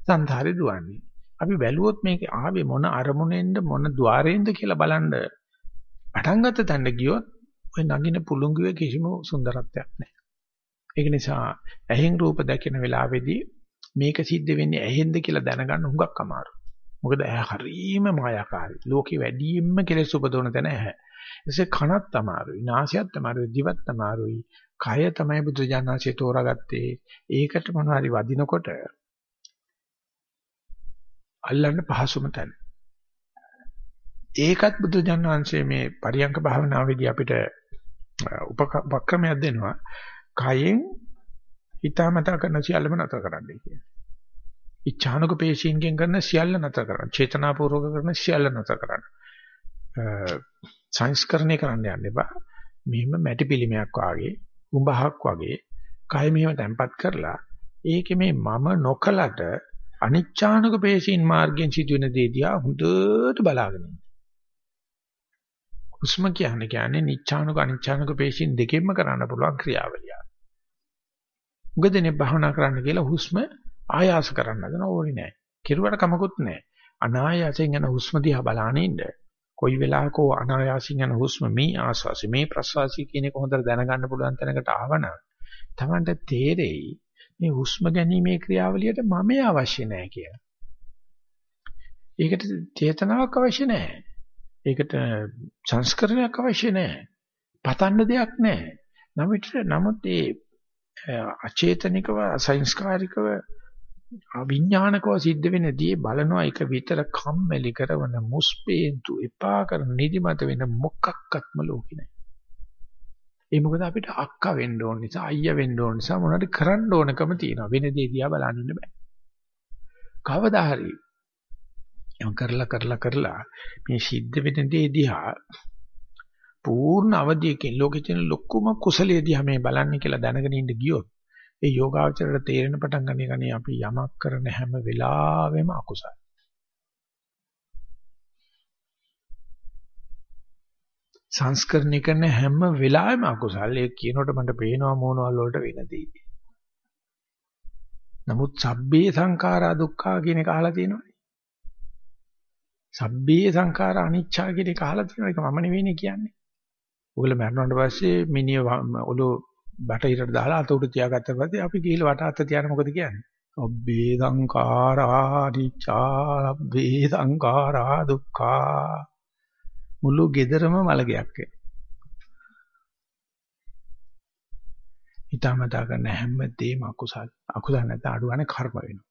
සංසාරේ දුවන්නේ. අපි බැලුවොත් මේක ආවේ මොන අරමුණෙන්ද මොන ద్వාරයෙන්ද කියලා බලන්න පටන් ගත්ත තැනට ගියොත් ওই නගින පුලිඟුවේ කිසිම සුන්දරත්වයක් නැහැ. ඒක නිසා ඇහෙන් රූප දැකින වෙලාවේදී මේක සිද්ධ වෙන්නේ ඇහෙන්ද කියලා දැනගන්න හුඟක් අමාරුයි. මොකද ඇහැ හරීම මායාකාරී. ලෝකේ වැඩියෙන්ම කෙලෙස් උපදවන තැන ඇහැ. එසේ කනත් අමාරුයි, නාසයත් අමාරුයි, දිවත් අමාරුයි. කය තමයි බුදුජානනාංශය තෝරාගත්තේ. ඒකට මොනවාරි වදිනකොට අල්ලන්න පහසුම තැන. ඒකත් බුදුජාන විශ්වයේ මේ පරියංක භාවනාවේදී අපිට උපක්‍රමයක් දෙනවා. කයෙන් හිතාමතා කරන සියල්ලම නතර කරන්නයි කියන්නේ. ඉච්ඡානුක පේශීන්ගෙන් කරන සියල්ල නතර කරන්න. චේතනාපූර්වක කරන සියල්ල නතර කරන්න. සංස්කරණය කරන්න යන්න එපා. මෙහෙම මැටි පිළිමයක් වාගේ, උඹහක් වගේ කය මෙහෙම තැම්පත් කරලා ඒකේ මේ මම නොකලට අනිච්ඡානුක පේශීන් මාර්ගයෙන් සිදුවෙන දේ දිහා හොඳට බලාගෙන ඉන්න. හුස්ම කියන්නේ කියන්නේ නිච්ඡානුක අනිච්ඡානුක පේශීන් දෙකෙන්ම කරන්න පුළුවන් ක්‍රියාවලිය. උගදෙනේ භාවනා කරන්න කියලා හුස්ම ආයාස කරන්න හදන ඕනේ නැහැ. කිරුවට කමකුත් නැහැ. අනායාසයෙන් යන හුස්ම දිහා බලාගෙන ඉන්න. කොයි වෙලාවකෝ අනායාසයෙන් යන හුස්ම මේ ආස්වාසි මේ ප්‍රස්වාසි කියන එක හොඳට දැනගන්න පුළුවන් තැනකට ආවනම් Tamanට තේරෙයි මේ හුස්ම ගැනීමේ ක්‍රියාවලියට මම අවශ්‍ය නැහැ කියලා. ඒකට චේතනාවක් අවශ්‍ය නැහැ. ඒකට සංස්කරණයක් අවශ්‍ය නැහැ. පතන්න දෙයක් නැහැ. නමුත් නමුත් ඒ අචේතනිකව අසංස්කාරිකව අවිඥානිකව සිද්ධ වෙනදී බලනවා එක විතර කම්මැලි කරන මුස්පේන්තු එපා කරන නිදිමත වෙන මොකක්වත්ම ලෝකේ නැහැ. ඒ මොකද අපිට අක්කා වෙන්න ඕන නිසා අයියා වෙන්න ඕන නිසා මොනවද කරන්න ඕනකම තියෙනවා. වෙන දේ දිහා බලන්න ඉන්න බෑ. කවදා හරි එම කරලා කරලා කරලා මේ සිද්ධ වෙන දේ දිහා පූර්ණ අවධියකින් ලෝකෙ තියෙන ලොකුම කුසලයේ දිහා මේ බලන්නේ කියලා දැනගෙන ඉඳ ගියොත් ඒ යෝගාවචරයට තේරෙන පටන් ගන්න ගන්නේ අපි යමක් කරන හැම වෙලාවෙම අකුසල. සංස්කරණය කරන හැම වෙලාවෙම අකුසල. ඒ කියනකොට මට පේනවා මොනවල් වලට වෙනදී. නමුත් සබ්බේ සංඛාරා දුක්ඛා කියන එක අහලා තියෙනවනේ. සබ්බේ සංඛාරා අනිච්චා කියන එක අහලා තියෙනවා. ඒක මම නෙවෙයිනේ කියන්නේ. ඔයගොල්ලෝ මරණයට පස්සේ මිනිහ ඔලෝ බටහිරට දාලා අත උඩ තියාගත්ත පස්සේ අපි ගිහිල්ලා වට අත තියාන මොකද කියන්නේ? අබ්බේ සංඛාරා නිච්චා අබ්බේ සංඛාරා දුක්ඛා මුළු gederම මලගයක් වේ. හිතාමතා කරන හැම දෙයක්ම අකුසල. අකුසල නැත්නම් අඩුවනේ කර්ම වෙනවා.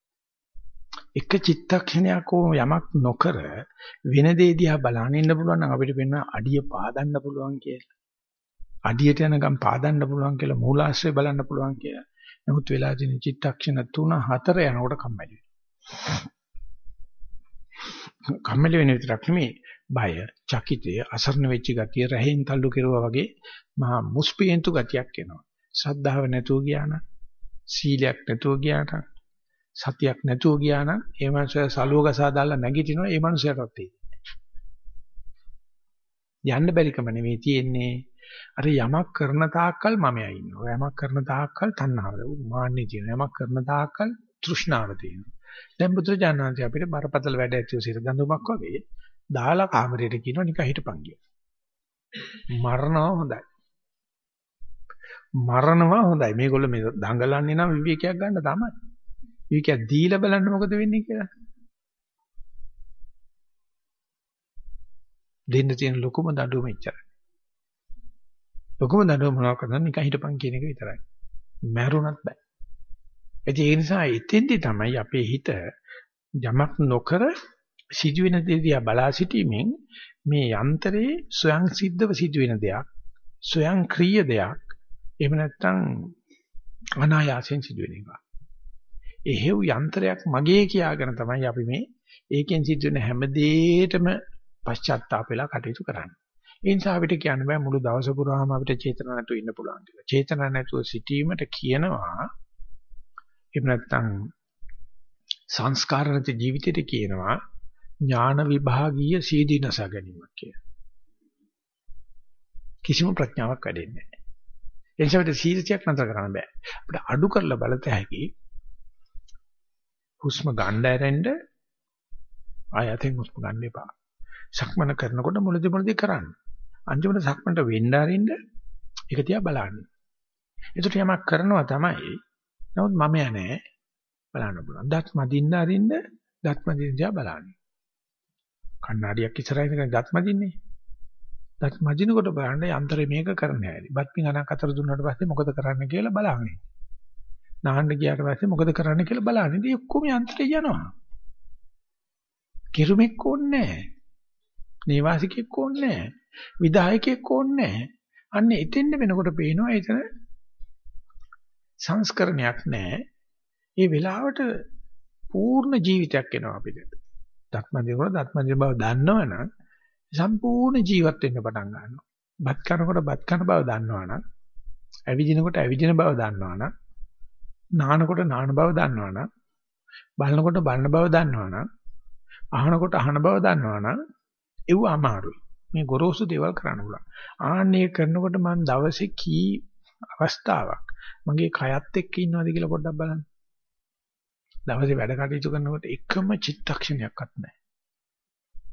එක චිත්තක්ෂණයක් යමක් නොකර වෙන දේ දිහා බලන්න ඉන්න පුළුවන් නම් අපිට වෙන අඩිය පාදන්න පුළුවන් කියලා. අඩියට යනකම් පාදන්න පුළුවන් කියලා මූලාශ්‍රය බලන්න පුළුවන් කියලා. නමුත් වෙලා තියෙන චිත්තක්ෂණ 3 4 යනකොට කම්මැලි වෙනවා. කම්මැලි වෙන විතරක් නෙමෙයි බය, චකිතය, අසරණ වෙච්ච ගතිය, රැහෙන් තල්ලු කෙරුවා වගේ මහා මුස්පීන්තු ගතියක් එනවා. ශ්‍රද්ධාව නැතුව ගියා නම්, සීලයක් නැතුව ගියා නම්, සතියක් නැතුව ගියා නම්, ඒ මනුස්සයා සලුව ගසා දාලා නැගිටිනවා ඒ මනුස්සයාටත් යන්න බැරිකම නෙවෙයි තියෙන්නේ අර යමක් කරන තාක්කල් මමයා ඉන්නවා. යමක් කරන තාක්කල් තණ්හාව, මාන්නේ තියෙනවා. යමක් කරන තාක්කල් තෘෂ්ණාව තියෙනවා. දැන් බුදුරජාණන් අපිට බරපතල වැඩ ඇතුව සිර දඬුමක් වගේ දාලා කාමරයට කියනවා නිකන් හිටපන් කියලා. මරනවා හොඳයි. මරනවා හොඳයි. මේගොල්ලෝ මේ දඟලන්නේ නම් විවේකයක් ගන්න තමයි. විවේකයක් දීලා බලන්න මොකද වෙන්නේ කියලා. දෙන්න තියෙන ලොකුම දඬුවම එච්චරයි. ලොකුම දඬුවම මොනවද කරන්නේ නිකන් හිටපන් කියන එක විතරයි. මැරුණත් බෑ. ඒ නිසා එතෙන්දි තමයි අපේ හිත යමක් නොකර සිදුවෙන දේ දිහා බලා සිටීමෙන් මේ යන්ත්‍රයේ ස්වයං සිද්ධව සිදුවෙන දෙයක් ස්වයං ක්‍රීය දෙයක් එහෙම නැත්නම් අනායාසයෙන් සිදුවෙන එක. එහෙව් යන්ත්‍රයක් මගේ කියාගෙන තමයි අපි මේ ඒකෙන් සිදුවෙන හැම දෙයකටම පශ්චාත්තාප වෙලා කටයුතු කරන්නේ. ඒ නිසා අපිට කියන්න බෑ මුළු දවස පුරාම අපිට චේතන නැතුව ඉන්න පුළුවන් කියලා. චේතන නැතුව සිටීමට කියනවා එහෙම නැත්නම් සංස්කාර නැති ජීවිතයට කියනවා ඥාන විභාගීය සීදීනස ගැනීමක් කියලා. කිසිම ප්‍රඥාවක් වැඩෙන්නේ නැහැ. ඒ නිසා අපිට සීලතියක් නතර කරන්න බෑ. අපිට අඩු කරලා බලත හැකි හුස්ම ගන්න ඇරෙන්න ආයතෙන් හුස්ම ගන්න එපා. සක්මන කරනකොට මුලදී මුලදී කරන්න. අන්තිමට සක්මන්ට වෙන්න අරින්න ඒක තියා බලන්න. ඒකට යමක් කරනවා තමයි. නමුත් මම යන්නේ බලන්න පුළුවන්. දත් මදින්න අරින්න දත් මදින්න තියා බලන්න. කණ්ණාඩියක් ඉස්සරහින් ඉඳන් දත් මදින්නේ. දත් මදිනකොට බලන්න යන්ත්‍රය මේක කරන්න හැටි. බත් පිඟානක් අතර දුන්නාට පස්සේ මොකද කරන්න කියලා බලන්නේ. නාන්න ගියාට පස්සේ මොකද කරන්න කියලා බලන්නේ. ඉතින් ඔක්කොම යන්ත්‍රය යනවා. කිරුමෙක් ඕනේ නැහැ. නේවාසිකෙක් ඕනේ නැහැ. විධායකයෙක් ඕනේ නැහැ. අන්න එතෙන්ද වෙනකොට පේනවා එතන සංස්කරණයක් නැහැ. ඒ වෙලාවට පූර්ණ ජීවිතයක් එනවා අපිට. දත්මදිනකොට දත්මදින බව දන්නවනම් සම්පූර්ණ ජීවත් වෙන්න පටන් ගන්නවා. බත් කනකොට බත් කන බව දන්නවනම් ඇවිදිනකොට ඇවිදින බව දන්නවනම් නානකොට නාන බව දන්නවනම් බලනකොට බලන බව දන්නවනම් අහනකොට අහන බව දන්නවනම් ඒව අමාරුයි. මේ ගොරෝසු දේවල් කරන්න පුළුවන්. ආන්නේ කරනකොට මම දවසේ කී අවස්ථාවක් මගේ කයත් එක්ක ඉන්නවද කියලා පොඩ්ඩක් බලන්න. දවසේ වැඩ කටයුතු කරනකොට එකම චිත්තක්ෂණයක්වත් නැහැ.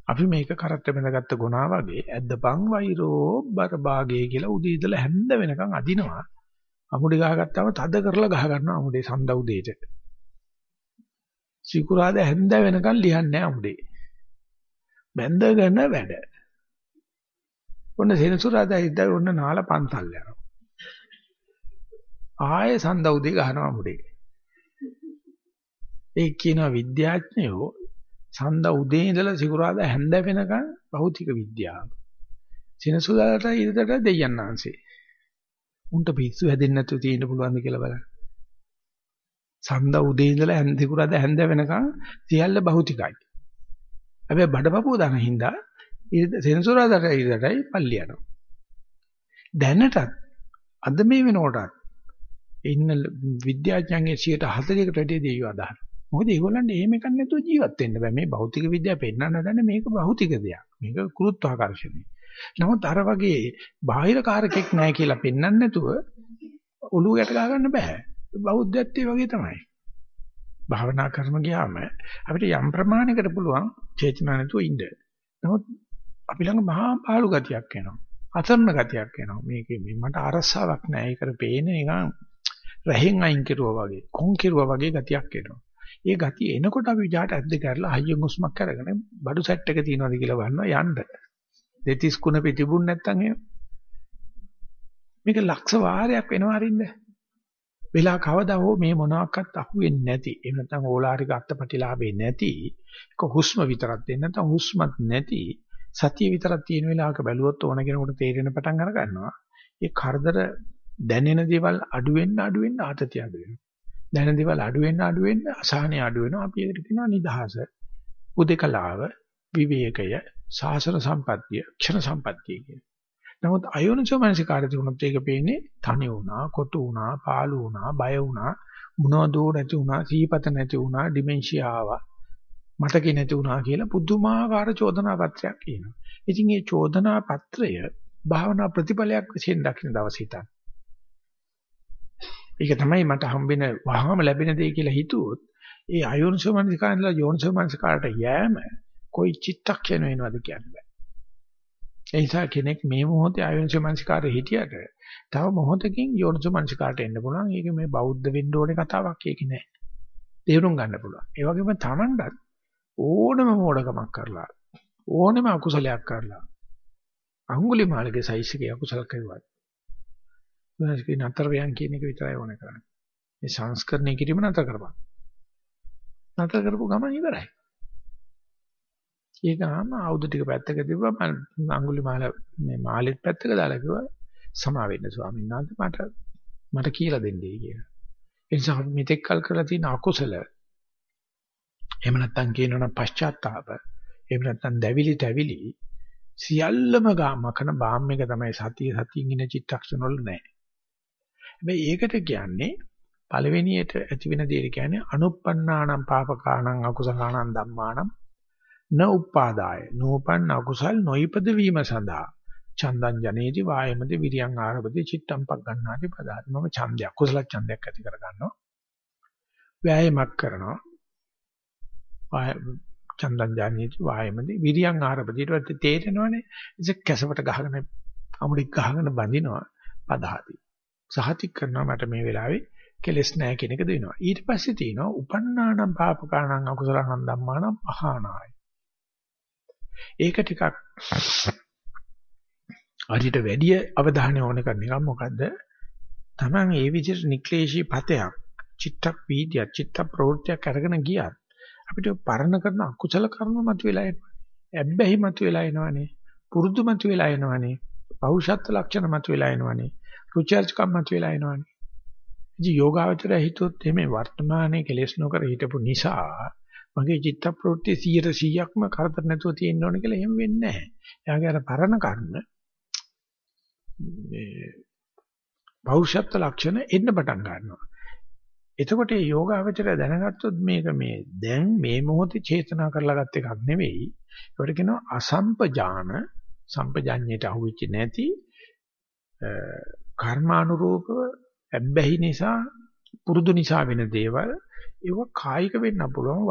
අපි මේක කරත් බඳගත්ත ගුණා වගේ ඇද්දපන් වෛරෝ බරභාගේ කියලා උදේ ඉඳලා හැන්ද වෙනකන් අදිනවා. අමුඩි ගහගත්තාම තද කරලා ගහ ගන්නවා අමුඩේ සඳ උදේට. සිකුරාද හැන්ද වෙනකන් ලියන්නේ අමුඩේ. බැඳගෙන වැඩ. ඔන්න සෙනසුරාදා ඉද්දා ඔන්න නාල පන්තල් යනවා. ආයේ සඳ උදේ ගහනවා මුඩේ. ඒ කියන විද්‍යාඥයෝ සඳ උදේ ඉඳලා සිකුරාදා හැන්ද වෙනකන් භෞතික විද්‍යාව. සෙනසුරාදාට ඉදට දෙයයන්ාංශේ. උන්ට පිස්සු හැදෙන්නේ නැතුව තියෙන්න පුළුවන්ද කියලා බලන්න. සඳ උදේ ඉඳලා හැන්දිකුරාද හැන්ද වෙනකන් සියල්ල භෞතිකයි. හැබැයි බඩපපුව දාන හින්දා සෙන්සුරාදට ඉදටයි පල්ලි යනවා. දැනටත් අද මේ වෙනකොටත් ඉන්න විද්‍යාඥයන්ගේ 140කට වැඩිය දෙයියෝ අදහන. මොකද ඒගොල්ලන්ට එහෙම එකක් නැතුව ජීවත් වෙන්න බෑ. මේ භෞතික විද්‍යාව පෙන්වන්න හදන්නේ මේක භෞතික දෙයක්. මේක ගුරුත්වාකර්ෂණය. නමුත් අර වගේ බාහිර කාරකෙක් නැහැ කියලා පෙන්වන්න නැතුව ඔළුව යට ගන්න බෑ. බෞද්ධයත් ඒ වගේ තමයි. භාවනා කරන ගියාම අපිට යම් ප්‍රමාණයකට පුළුවන් චේතනා නැතුව ඉන්න. නමුත් අපි ළඟ මහා පාළු ගතියක් එනවා. අසරණ ගතියක් එනවා. මේකේ මේ මට අරසාවක් නැහැ. ඒකට පේන්නේ නිකන් රැහෙන් අයින් කෙරුවා වගේ, කොන් කෙරුවා වගේ ගතියක් එනවා. ඒ ගතිය එනකොට අපි විජාට ඇද්ද කරලා හයියෙන් හුස්මක් අරගෙන බඩු සෙට් එක තියනවාද කියලා බලනවා යන්න. දෙතිස් කුණ පිටිබුන් නැත්තම් එහෙම. මේක ලක්ෂ වාරයක් වෙනවා අරින්න. වෙලා කවදා හෝ මේ මොනවාක්වත් අහුවෙන්නේ නැති. එහෙම නැත්නම් ඕලාරික අත්පටිලාභේ නැති. ඒක හුස්ම විතරක් දෙන්න නැත්නම් හුස්මත් නැති. සතිය විතරක් තියෙන වෙලාවක බැලුවොත් ඕන කෙනෙකුට තේරෙන පටන් අර ගන්නවා. ඒ කරදර දැනෙන දේවල් අඩු වෙන්න අඩු වෙන්න ආතතිය අඩු වෙනවා. දැනෙන දේවල් අඩු වෙන්න අඩු වෙන්න අසහනය අඩු වෙනවා. අපි ඒකට කියනවා නිදහස. උදේකලාව, විවේකය, සාසන සම්පත්තිය, ක්ෂණ සම්පත්තිය කියන. නමුත් අයෝනිසෝ මනසිකාරය තිබුණොත් ඒක පේන්නේ තනි වුණා, කොටු වුණා, පාළු වුණා, බය වුණා, මොනවදෝ නැති වුණා, සීපත නැති වුණා, ඩිමෙන්ෂියා ආවා. මතකේ නැති වුණා කියලා පුදුමාකාර චෝදනා පත්‍රයක් කියනවා. ඉතින් මේ චෝදනා පත්‍රය භාවනා ප්‍රතිඵලයක් වශයෙන් දකින්න දවස් හිතන්න. ඒක තමයි මට හම්බෙන වහාම ලැබෙන දේ කියලා හිතුවොත් ඒ අයෝනිසෝ මනසිකාරයලා යෝනිසෝ මනසිකාරට යෑම કોઈ චිත්තක්ෂණ වෙනවද කියන්න බෑ. ඒ නිසා කෙනෙක් මේ මොහොතේ අයෝනිසෝ මනසිකාරේ හිටියට තව මොහොතකින් යෝනිසෝ මනසිකාරට එන්න පුළුවන්. ඒක මේ බෞද්ධ වෙන්න ඕනේ කතාවක් ඒක නෑ. තේරුම් ගන්න පුළුවන්. ඒ වගේම Tamandat ඕනම මෝඩකමක් කරලා ඕනම අකුසලයක් කරලා අඟුලිමාලගේ සයිස් එකේ අකුසල කරුවා. උනාස්කේ නතර වෙයන් කියන එක විතරයි ඕනේ කරන්නේ. මේ සංස්කරණය කිරීම නතර කරපන්. නතර කරපු ගමන් ඉවරයි. ඒකම ආයුධ ටික පැත්තක තිබ්බම අඟුලිමාල මේ මාළෙත් පැත්තක දාලා කිව්වා සමා වෙන්න ස්වාමීන් වහන්සේ මට මට කියලා දෙන්නයි කියලා. ඒ නිසා මෙතෙක් කල් කරලා තියෙන අකුසල එහෙම නැත්නම් කියනවනම් පශ්චාත්තාප එහෙම නැත්නම් දැවිලි තැවිලි සියල්ලම ගාමකන බාම් එක තමයි සතිය සතියින් ඉන චිත්තක්ෂණ වල නැහැ. හැබැයි ඒකට කියන්නේ පළවෙනියට ඇති වෙන දේ කියන්නේ අනුප්පන්නානම් පාපකානම් අකුසලානම් ධම්මානම් න උපාදාය. නෝපන් අකුසල් නොයිපද වීම සඳහා චන්දං ජනේති වායමති විරියං ආරබති චිත්තම් පක් ගන්නාති පදාති මම ඡන්දයක් කුසල ඡන්දයක් ඇති කර ගන්නවා ව්‍යායාමයක් කරනවා. චන්දං ජනේති වායමති විරියං ආරබති ඊට පස්සේ තේරෙනවනේ ඒක කැසවට ගහගෙන අමුඩික් ගහගෙන බඳිනවා පදාති. සහතික කරනවා මට මේ වෙලාවේ කෙලස් නැහැ කියන එක දෙනවා. ඊට පස්සේ තියෙනවා උපන්නානම් පාපකානම් අකුසලානම් ධම්මානම් පහනායි. ඒක ටිකක් අරිට වැඩි අවධානය ඕන කරන එක මොකද්ද? Taman ඒ විදිහට නික්ලේශී පතයක්, චිත්තක් වීදියක්, චිත්ත ප්‍රවෘත්තියක් අරගෙන ගියත් අපිට පරණ කරන අකුසල කර්ම මතුවලා එනවා. ඇබ්බැහි මතුවලා එනවනේ. පුරුදු මතුවලා එනවනේ. පෞරුෂත්ව ලක්ෂණ මතුවලා එනවනේ. රුචර්ජකම් මතුවලා එනවනේ. ඉතින් යෝගාවචරය හිතුවොත් එමේ වර්තමානයේ කෙලෙස් නොකර හිටපු නිසා මගේ චිත්ත ප්‍රවෘත්ති 100%ක්ම කරදර නැතුව තියෙන්න ඕන කියලා එහෙම වෙන්නේ නැහැ. එයාගේ අර පරණ කර්ම මේ පෞරුෂත්ව ලක්ෂණ එන්න පටන් ගන්නවා. එතකොට මේ යෝගාවචරය දැනගත්තොත් මේක මේ දැන් මේ මොහොතේ චේතනා කරලා ගත් එකක් නෙවෙයි. ඒකට කියනවා අසම්පජාන සම්පජාඤ්ඤයට අහුවෙච්ච නැති කර්මානුරූපව ඇබ්බැහි නිසා පුරුදු නිසා වෙන දේවල් ඒව කායික වෙන්න පුළුවන්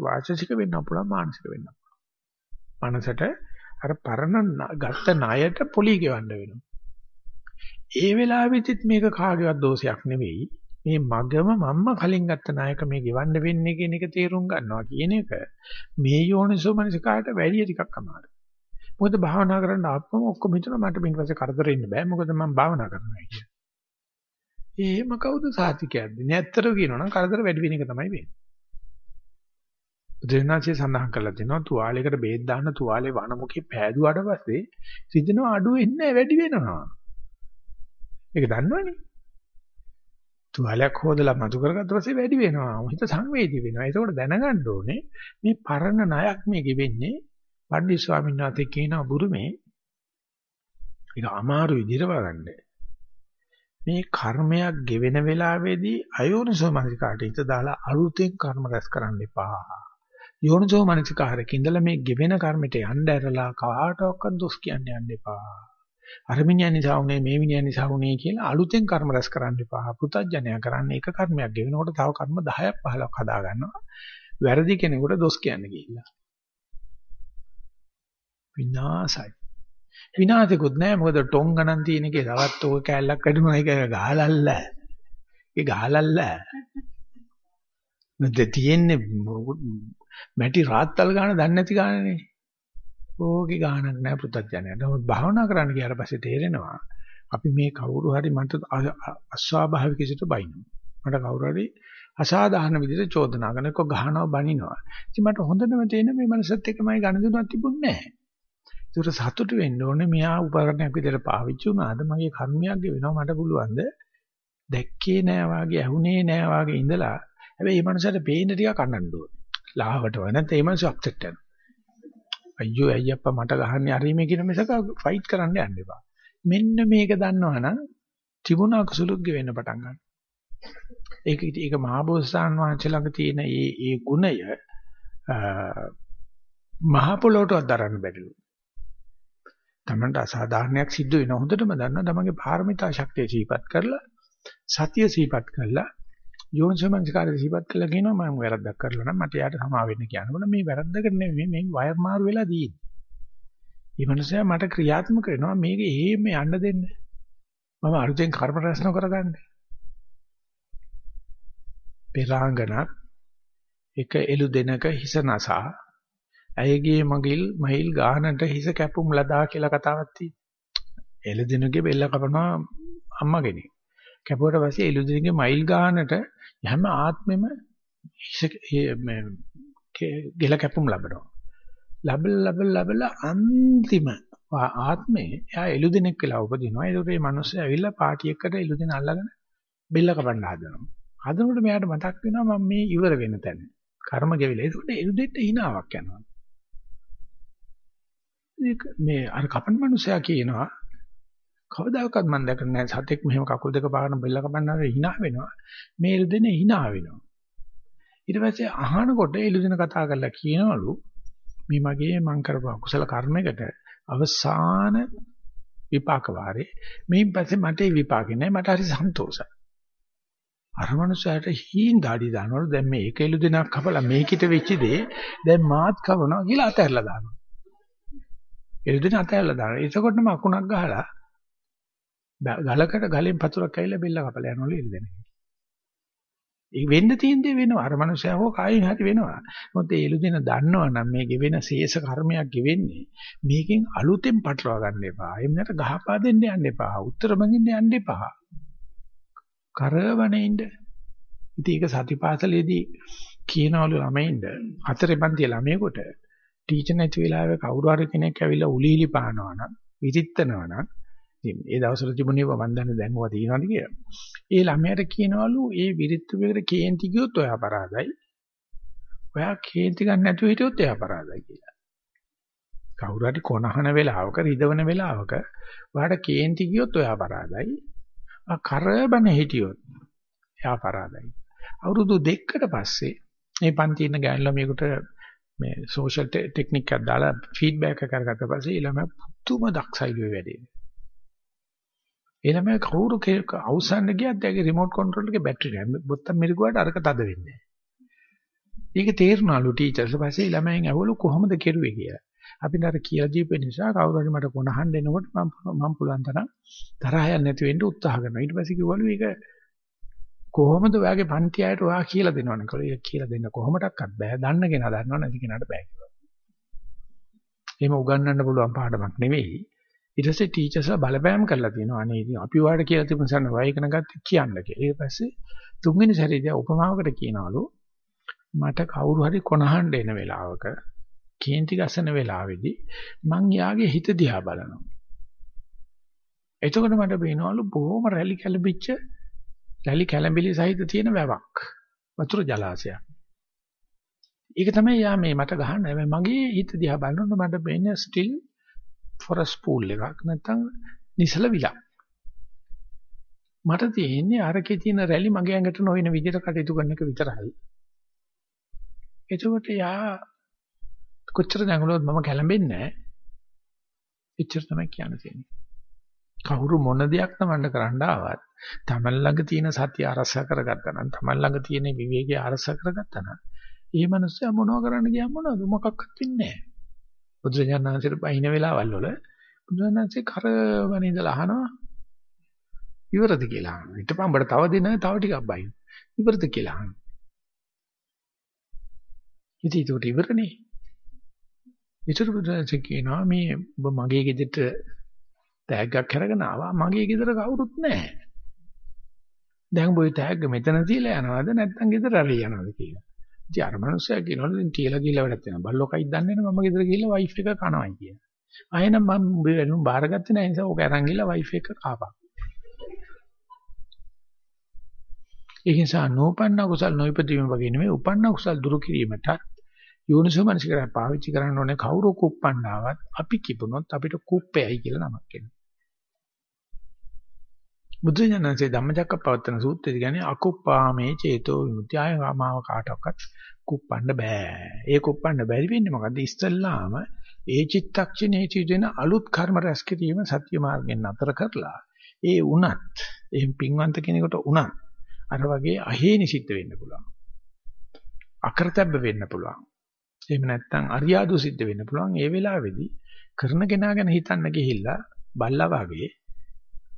වාචික වෙන්න පුළුවන් මානසික වෙන්න පුළුවන්. මනසට අර පරණ ගත්ත ණයට පොලි ගෙවන්න වෙනවා. ඒ වෙලාවෙදිත් මේක කාගේවත් දෝෂයක් නෙවෙයි. මේ මගම මම්ම කලින් ගත්ත ණයක මේ ගෙවන්න වෙන්නේ කියන එක තේරුම් ගන්නවා කියන එක මේ යෝනිසෝ මනසිකාට වැඩි ටිකක් අමාරුයි මොකද භාවනා කරන්න ආපම ඔක්කොම හිතනවා මට ඊට පස්සේ කරදර ඉන්න බෑ මොකද මම භාවනා කරනවා කියලා එහෙම කවුද සාතිකයක්ද? නැත්තර කියනවනම් කරදර වැඩි වෙන එක තමයි වෙන්නේ. දෙන්නාචේ සඳහන් කරලා දෙනවා තුවාලයකට බේත් දාන්න තුවාලේ වනමුකේ පෑදුවාට පස්සේ සිදෙනවා අඩු වෙන්නේ වැඩි වෙනවා. ඒක දන්නවනේ. තුවාලයක් හොදලා මතු කරගත්ත පස්සේ වැඩි වෙනවා. හිත සංවේදී වෙනවා. ඒකෝට දැනගන්න ඕනේ මේ පරණ ණයක් මේ ගෙවෙන්නේ පණ්ඩිත ස්වාමීන් වහන්සේ කියනවා බුරුමේ ඒක අමාරු විදිහට වගන්න. මේ කර්මයක් ගෙවෙන වෙලාවේදී අයෝනිසෝ මනසිකාට හිත දාලා අලුතෙන් කර්ම රැස් කරන්න එපා. යෝනිසෝ මනසිකාරක ඉඳලා මේ ගෙවෙන කර්මයට යන්න ඇරලා කාටවත් දොස් කියන්න යන්න එපා. අර මිනිහා නිසා උනේ මේ මිනිහා නිසා උනේ කියලා අලුතෙන් කර්ම රැස් කරන්න එපා. පුතඥය කරන්නේ එක කර්මයක් ගෙවෙනකොට තව කර්ම 10ක් 15ක් හදා ගන්නවා. වැරදි කෙනෙකුට දොස් කියන්න ගිහිල්ලා. විනාසයි. විනාශිකුත් නෑ මොකද ටොං ගණන් තියෙන එකේ තවත් ඕක කැලලක් වැඩිමයි ඒක ගහලල්ල. ඒ ගහලල්ල. නැද තියෙන්නේ මැටි රාත්තල් ගන්න දන්නේ නැති ගානනේ. ඕකේ ගානක් නෑ පුතත්ජනයට. නමුත් භාවනා කරන්න ගියාට පස්සේ තේරෙනවා අපි මේ කවුරු හරි මට අස්වාභාවික සිට බයිනවා. මට කවුරු හරි අසාධාරණ විදිහට චෝදනා කරන එක ගහනවා බනිනවා. ඉතින් මට හොඳටම තේරෙන මේ මනසත් එක්කමයි ගණ දෙන්නවත් තිබුණේ නැහැ. ඒකට සතුටු වෙන්න ඕනේ මෙයා උපකරණයක් විදිහට පාවිච්චි වුණාද මගේ කර්මයක් වෙනවා මට පුළුවන්ද දැක්කේ නෑ වාගේ ඇහුනේ නෑ වාගේ ඉඳලා හැබැයි මේ මනසට පේන්න ටිකක් අඬන්න ඕනේ ලාවට වෙන නැත්නම් ඒ මනස අප්සෙට් වෙනවා අයියෝ අයියප්පා මට ගහන්නේ අරීමේ කියන මිසක ෆයිට් කරන්න යන්න එපා. මෙන්න මේක දන්නවනම් තිබුණා කුසලුග්ගේ වෙන්න පටන් ගන්නවා ඒක ඒක මහබෝසතාන් වහන්සේ ළඟ තියෙන ඒ ඒ ගුණය මහ පොළොවටවත් දරන්න බැරිලු තමන්ට අසාධාරණයක් සිද්ධ වෙන හොඳටම දන්නවා තමන්ගේ පාරමිතා ශක්තිය සීපත් කරලා සතිය සීපත් කරලා යෝනිසමංස්කාරය සීපත් කළා කියනවා මම වැරද්දක් කරලා නම් මට යාට සමා වෙන්න කියනකොට මේ වැරද්දකට නෙමෙයි මේ වයර් මාරු වෙලා දීන්නේ. මේ මනුස්සයා මට ක්‍රියාත්මක වෙනවා මේක එහෙම යන්න දෙන්න. මම අලුතෙන් කර්ම රැස්න කරගන්න. පෙරාංගනක් එක එළු දෙනක හිස නසා ඇයගේ මගිල් මහිල් ගානට හිස කැපුම් ලදා කියලා කතාවක් තියෙනවා. එළුදිනගේ බෙල්ල කපනවා අම්මා කෙනෙක්. කැපුවට පස්සේ එළුදිනගේ මයිල් ගානට හැම ආත්මෙම හිස මේ ගෙල කැපුම් ලබනවා. ලබල ලබල ලබල අන්තිම ආත්මේ එයා එළුදිනෙක් කියලා උපදිනවා. ඒකට මේ මිනිස්සු ඇවිල්ලා පාටි එකකට එළුදින අල්ලගෙන බෙල්ල කපන්න හදනවා. හදනකොට මෙයාට මතක් වෙනවා මම මේ ඉවර වෙන තැන. කර්ම ගෙවිලා. ඒකට එළුදෙට hinaවක් යනවා. මේ අර කපන මනුස්සයා කියනවා කවදාකවත් මම දැකලා නැහැ. සතෙක් මෙහෙම කකුල් දෙක පාගන බෙල්ල කපන්නාර hina වෙනවා. මේ එළුදෙනේ hina වෙනවා. ඊට පස්සේ අහනකොට එළුදෙන කතා කරලා කියනවලු මේ මගේ මං කරපු අකුසල කර්මයකට අවසාන විපාක වාරේ. මේන් පස්සේ මට ඒ විපාකේ නැහැ මට හරි සන්තෝෂයි. අර මනුස්සයාට හීන් දාඩි දානවලු. දැන් මේ එක එළුදෙනක් කපලා මේකිට වෙච්ච දේ දැන් මාත් කවනවා කියලා අතහැරලා දානවා. එළුදෙන අතහැරලා දානවා. එතකොටම අකුණක් ගහලා ගලකට ගලෙන් පතුරක් ඇවිල්ලා බෙල්ල කපලා යනවලු එළුදෙන. ඒ වෙන්න තියෙන දේ වෙනවා. අර මනුස්සයා හෝ කායින් හරි වෙනවා. මොකද ඒ එළුදෙන දන්නවනම් මේ ගෙවෙන ශේෂ කර්මයක් ගෙවෙන්නේ මේකෙන් අලුතෙන් පටලවා ගන්න එපා. එහෙම නැත්නම් ගහපා දෙන්න යන්න එපා. උත්තර බඳින්න යන්න එපා. කරවනේ ඉන්න. ඉතින් ඒක සතිපාසලේදී කියනවලු ළමයින්ද හතරේ පන්ති ළමයෙකුට ටීචර් නැති වෙලාවේ කවුරු හරි කෙනෙක් ඇවිල්ලා උලීලි පානවා නම් විරිත්තනවා නම් ඉතින් ඒ දවස්වල තිබුණේ මම දන්නේ දැන් මොකද තියෙනවද කියලා. ඒ ළමයාට කියනවලු ඒ විරිත්තු වේකට කේන්ති ගියොත් ඔයා අපරාධයි. ඔයා කේන්ති ගන්න නැතුව හිටියොත් එයා අපරාධයි කියලා. කවුරු හරි කොනහන වෙලාවක රිදවන වෙලාවක ඔයාට කේන්ති ගියොත් ඔයා අපරාධයි. ආ කරබන හිටියොත් එයා අපරාධයි. අවුරුදු දෙකකට පස්සේ මේ පන්ති ඉන්න ගෑනු ළමයෙකුට මේ සෝෂල් ටෙක්නික් එකක් දාලා ෆීඩ්බැක් එක කරගත්ත පස්සේ ළමයා පුදුම දක්ෂයිලු ඒ වැඩේ. ඒ ළමයා කවුරු අවසන් ගියත් එයාගේ රිමෝට් කන්ට්‍රෝල් එකේ බැටරි නැහැ. බොත්තම් මිරිකුවාට අරක තද වෙන්නේ නැහැ. ඒක තේරුණාලු ටීචර්ස් පස්සේ ළමයන් ඇහුවලු කොහොමද කෙරුවේ කියලා. අපි නතර කියලා දීපේ නිසා කවුරු හරි මට කොනහන් දෙනකොට මම මම පුළුවන් තරම් තරහ යන්නේ නැති වෙන්න උත්සාහ කරනවා. ඊට පස්සේ කිව්වලු ඒක කොහොමද ඔයාගේ පන්ති අයට ඔයා කියලා දෙනවනේ කියලා ඒක කියලා දෙන්න කොහොමඩක්වත් බෑ දන්න කෙනා දන්නව නැති කෙනාට බෑ කියලා. එහෙම උගන්වන්න පුළුවන් පාඩමක් නෙවෙයි. ඊට පස්සේ ටීචර්ස්ලා බලපෑම් කරලා තියෙනවා අනේ ඉතින් අපි ඔයාලට කියලා තිබුණ සන්න වයකන ගත්තේ කියන්න කියලා. ඊට පස්සේ තුන්වෙනි සැරේදී උපමාවකට කියනවලු මට කවුරු හරි කොනහන් දෙන වෙලාවක කේන්ති ගසන වෙලාවේදී මං යාගේ හිත දිහා බලනවා. එතකොට මට පේනවලු බොහොම රැලි කැළඹිච්ච රැලි කැළඹිලි සහිත තියෙන වැවක්. වතුර ජලාශයක්. ඒක තමයි යා මේ මට ගහන්න. මගේ හිත දිහා බලනකොට මට පේන්නේ ස්ටිල් ෆොරස්ට් පූල් එකක් නැත්නම් නිසල විලක්. මට තියෙන්නේ අරකේ තියෙන රැලි මගේ ඇඟට නොවන විදිහට කටයුතු කරන එක විතරයි. එතකොට යා කොච්චර දඟලුවත් මම කැළඹෙන්නේ නැහැ. එච්චර තමයි කියන්න තියෙන්නේ. කවුරු මොන දෙයක් තමන්ට කරන්න ආවත් තමන් ළඟ තියෙන සත්‍ය අරස කරගත්තා නම් තමන් ළඟ තියෙන විවේකය අරස කරගත්තා නම් ඒ මනුස්සයා මොනව කරන්න ගියාම මොනවද මොකක්වත් වෙන්නේ නැහැ. බුදුරජාණන්සේට බයින වෙලාවල් වල බුදුරජාණන්සේ කරවන ඉඳලා අහනවා ඉවරද කියලා අහනවා. ඊට පස්සේ තව දින තව ටිකක් බයින. ඉවරද කියලා අහනවා. ඉතින් ඒක ඉවරනේ. ඊටු බුදුරජාණන්සේ කියනවා මේ ඔබ මගේ ගෙදරට තෑග්ගක් අරගෙන ආවා. මගේ ගෙදර කවුරුත් නැහැ. දැන් ඔබ තෑග්ග මෙතන තියලා යනවද නැත්නම් ගෙදර අරගෙන යනවද කියලා. ඉතින් අර මනුස්සයා කියනවලු දැන් තියලා ගිහලා වැඩක් තියෙනවා. බල්ලෝකයි දන්නේ නැහැ මම ගෙදර ගිහලා වයිෆ් එක කනවයි කියලා. ආයෙනම් මම උඹ වෙනුම් බාරගත්තේ නැහැ නිසා ඕක අරන් ගිහලා වයිෆ් එක කාපා. ඒ නිසා නෝපන්න කුසල් නොයිපදීම වගේ නෙමෙයි උපන්න කුසල් දුරු කිරීමට යෝනිසෝ මනසිකරය පාවිච්චි කරන්න ඕනේ කවුරු කුප්පන්නවත් අපි කිපුණොත් අපිට කුප්පෙයි කියලා නමක් එනවා. බුදුජානන්සේ ධම්මචක්කප්පවත්තන සූත්‍රයේ කියන්නේ අකුප්පාමේ චේතෝ විමුක්තිය ආයමාව කාටවත් කුප්පන්න බෑ. ඒ කුප්පන්න බැරි වෙන්නේ මොකද? ඉස්සල්ලාම ඒ චිත්තක්ෂණයේ සිදුවෙන අලුත් කර්ම රැස් කිරීම සත්‍ය මාර්ගෙන් නතර කරලා ඒ උනත් එහෙන් පින්වන්ත කෙනෙකුට උනත් අර වගේ අහේනි සිද්ධ වෙන්න පුළුවන්. අකරතැබ්බ වෙන්න පුළුවන්. එහෙම නැත්නම් අරියාදු සිද්ධ වෙන්න පුළුවන්. ඒ වෙලාවේදී කරන කෙනා ගැන හිතන්න ගිහිල්ලා බල්ලා වගේ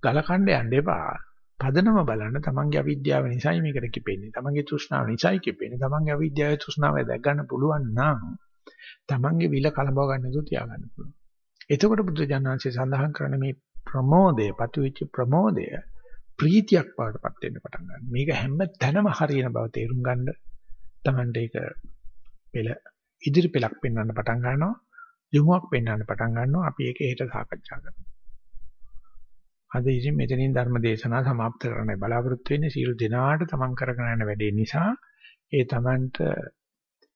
ගලකණ්ඩ යන්න එපා. පදනම බලන්න තමන්ගේ අවිද්‍යාව නිසායි මේකට කිපෙන්නේ. තමන්ගේ තෘෂ්ණාව නිසායි කිපෙන්නේ. තමන්ගේ අවිද්‍යාවේ තෘෂ්ණාව දැක් ගන්න පුළුවන් නම් තමන්ගේ විල කලඹව ගන්න නේද තියාගන්න පුළුවන්. එතකොට බුදුජානනාංශය සඳහන් කරන මේ ප්‍රමෝදය, පතුවිච්ච ප්‍රමෝදය ප්‍රීතියක් බවටපත් වෙන්න පටන් ගන්නවා. මේක හැම තැනම හරියන බව තේරුම් ගන්න තමන්ට ඒක පෙළ ඉදිරි පෙළක් පෙන්වන්න පටන් ගන්නවා. යොමුවක් පෙන්වන්න පටන් ගන්නවා. අපි ඒක හෙට සාකච්ඡා කරමු. අද ඉතින් මෙතනින් ධර්ම දේශනාව સમાપ્ત කරන්න බලාපොරොත්තු වෙන්නේ සියලු දෙනාට තමන් කරගෙන යන වැඩේ නිසා ඒ තමන්ට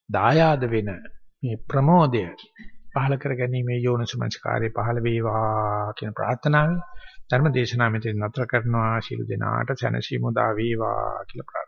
දායාද වෙන මේ ප්‍රමෝදය පහල කර ගැනීමේ යෝනිසමංස්කාරය පහල වේවා කියන ප්‍රාර්ථනාවයි ධර්ම දේශනාව මෙතන නතර කරනවා සියලු දෙනාට සැනසීම උදා වේවා කියලා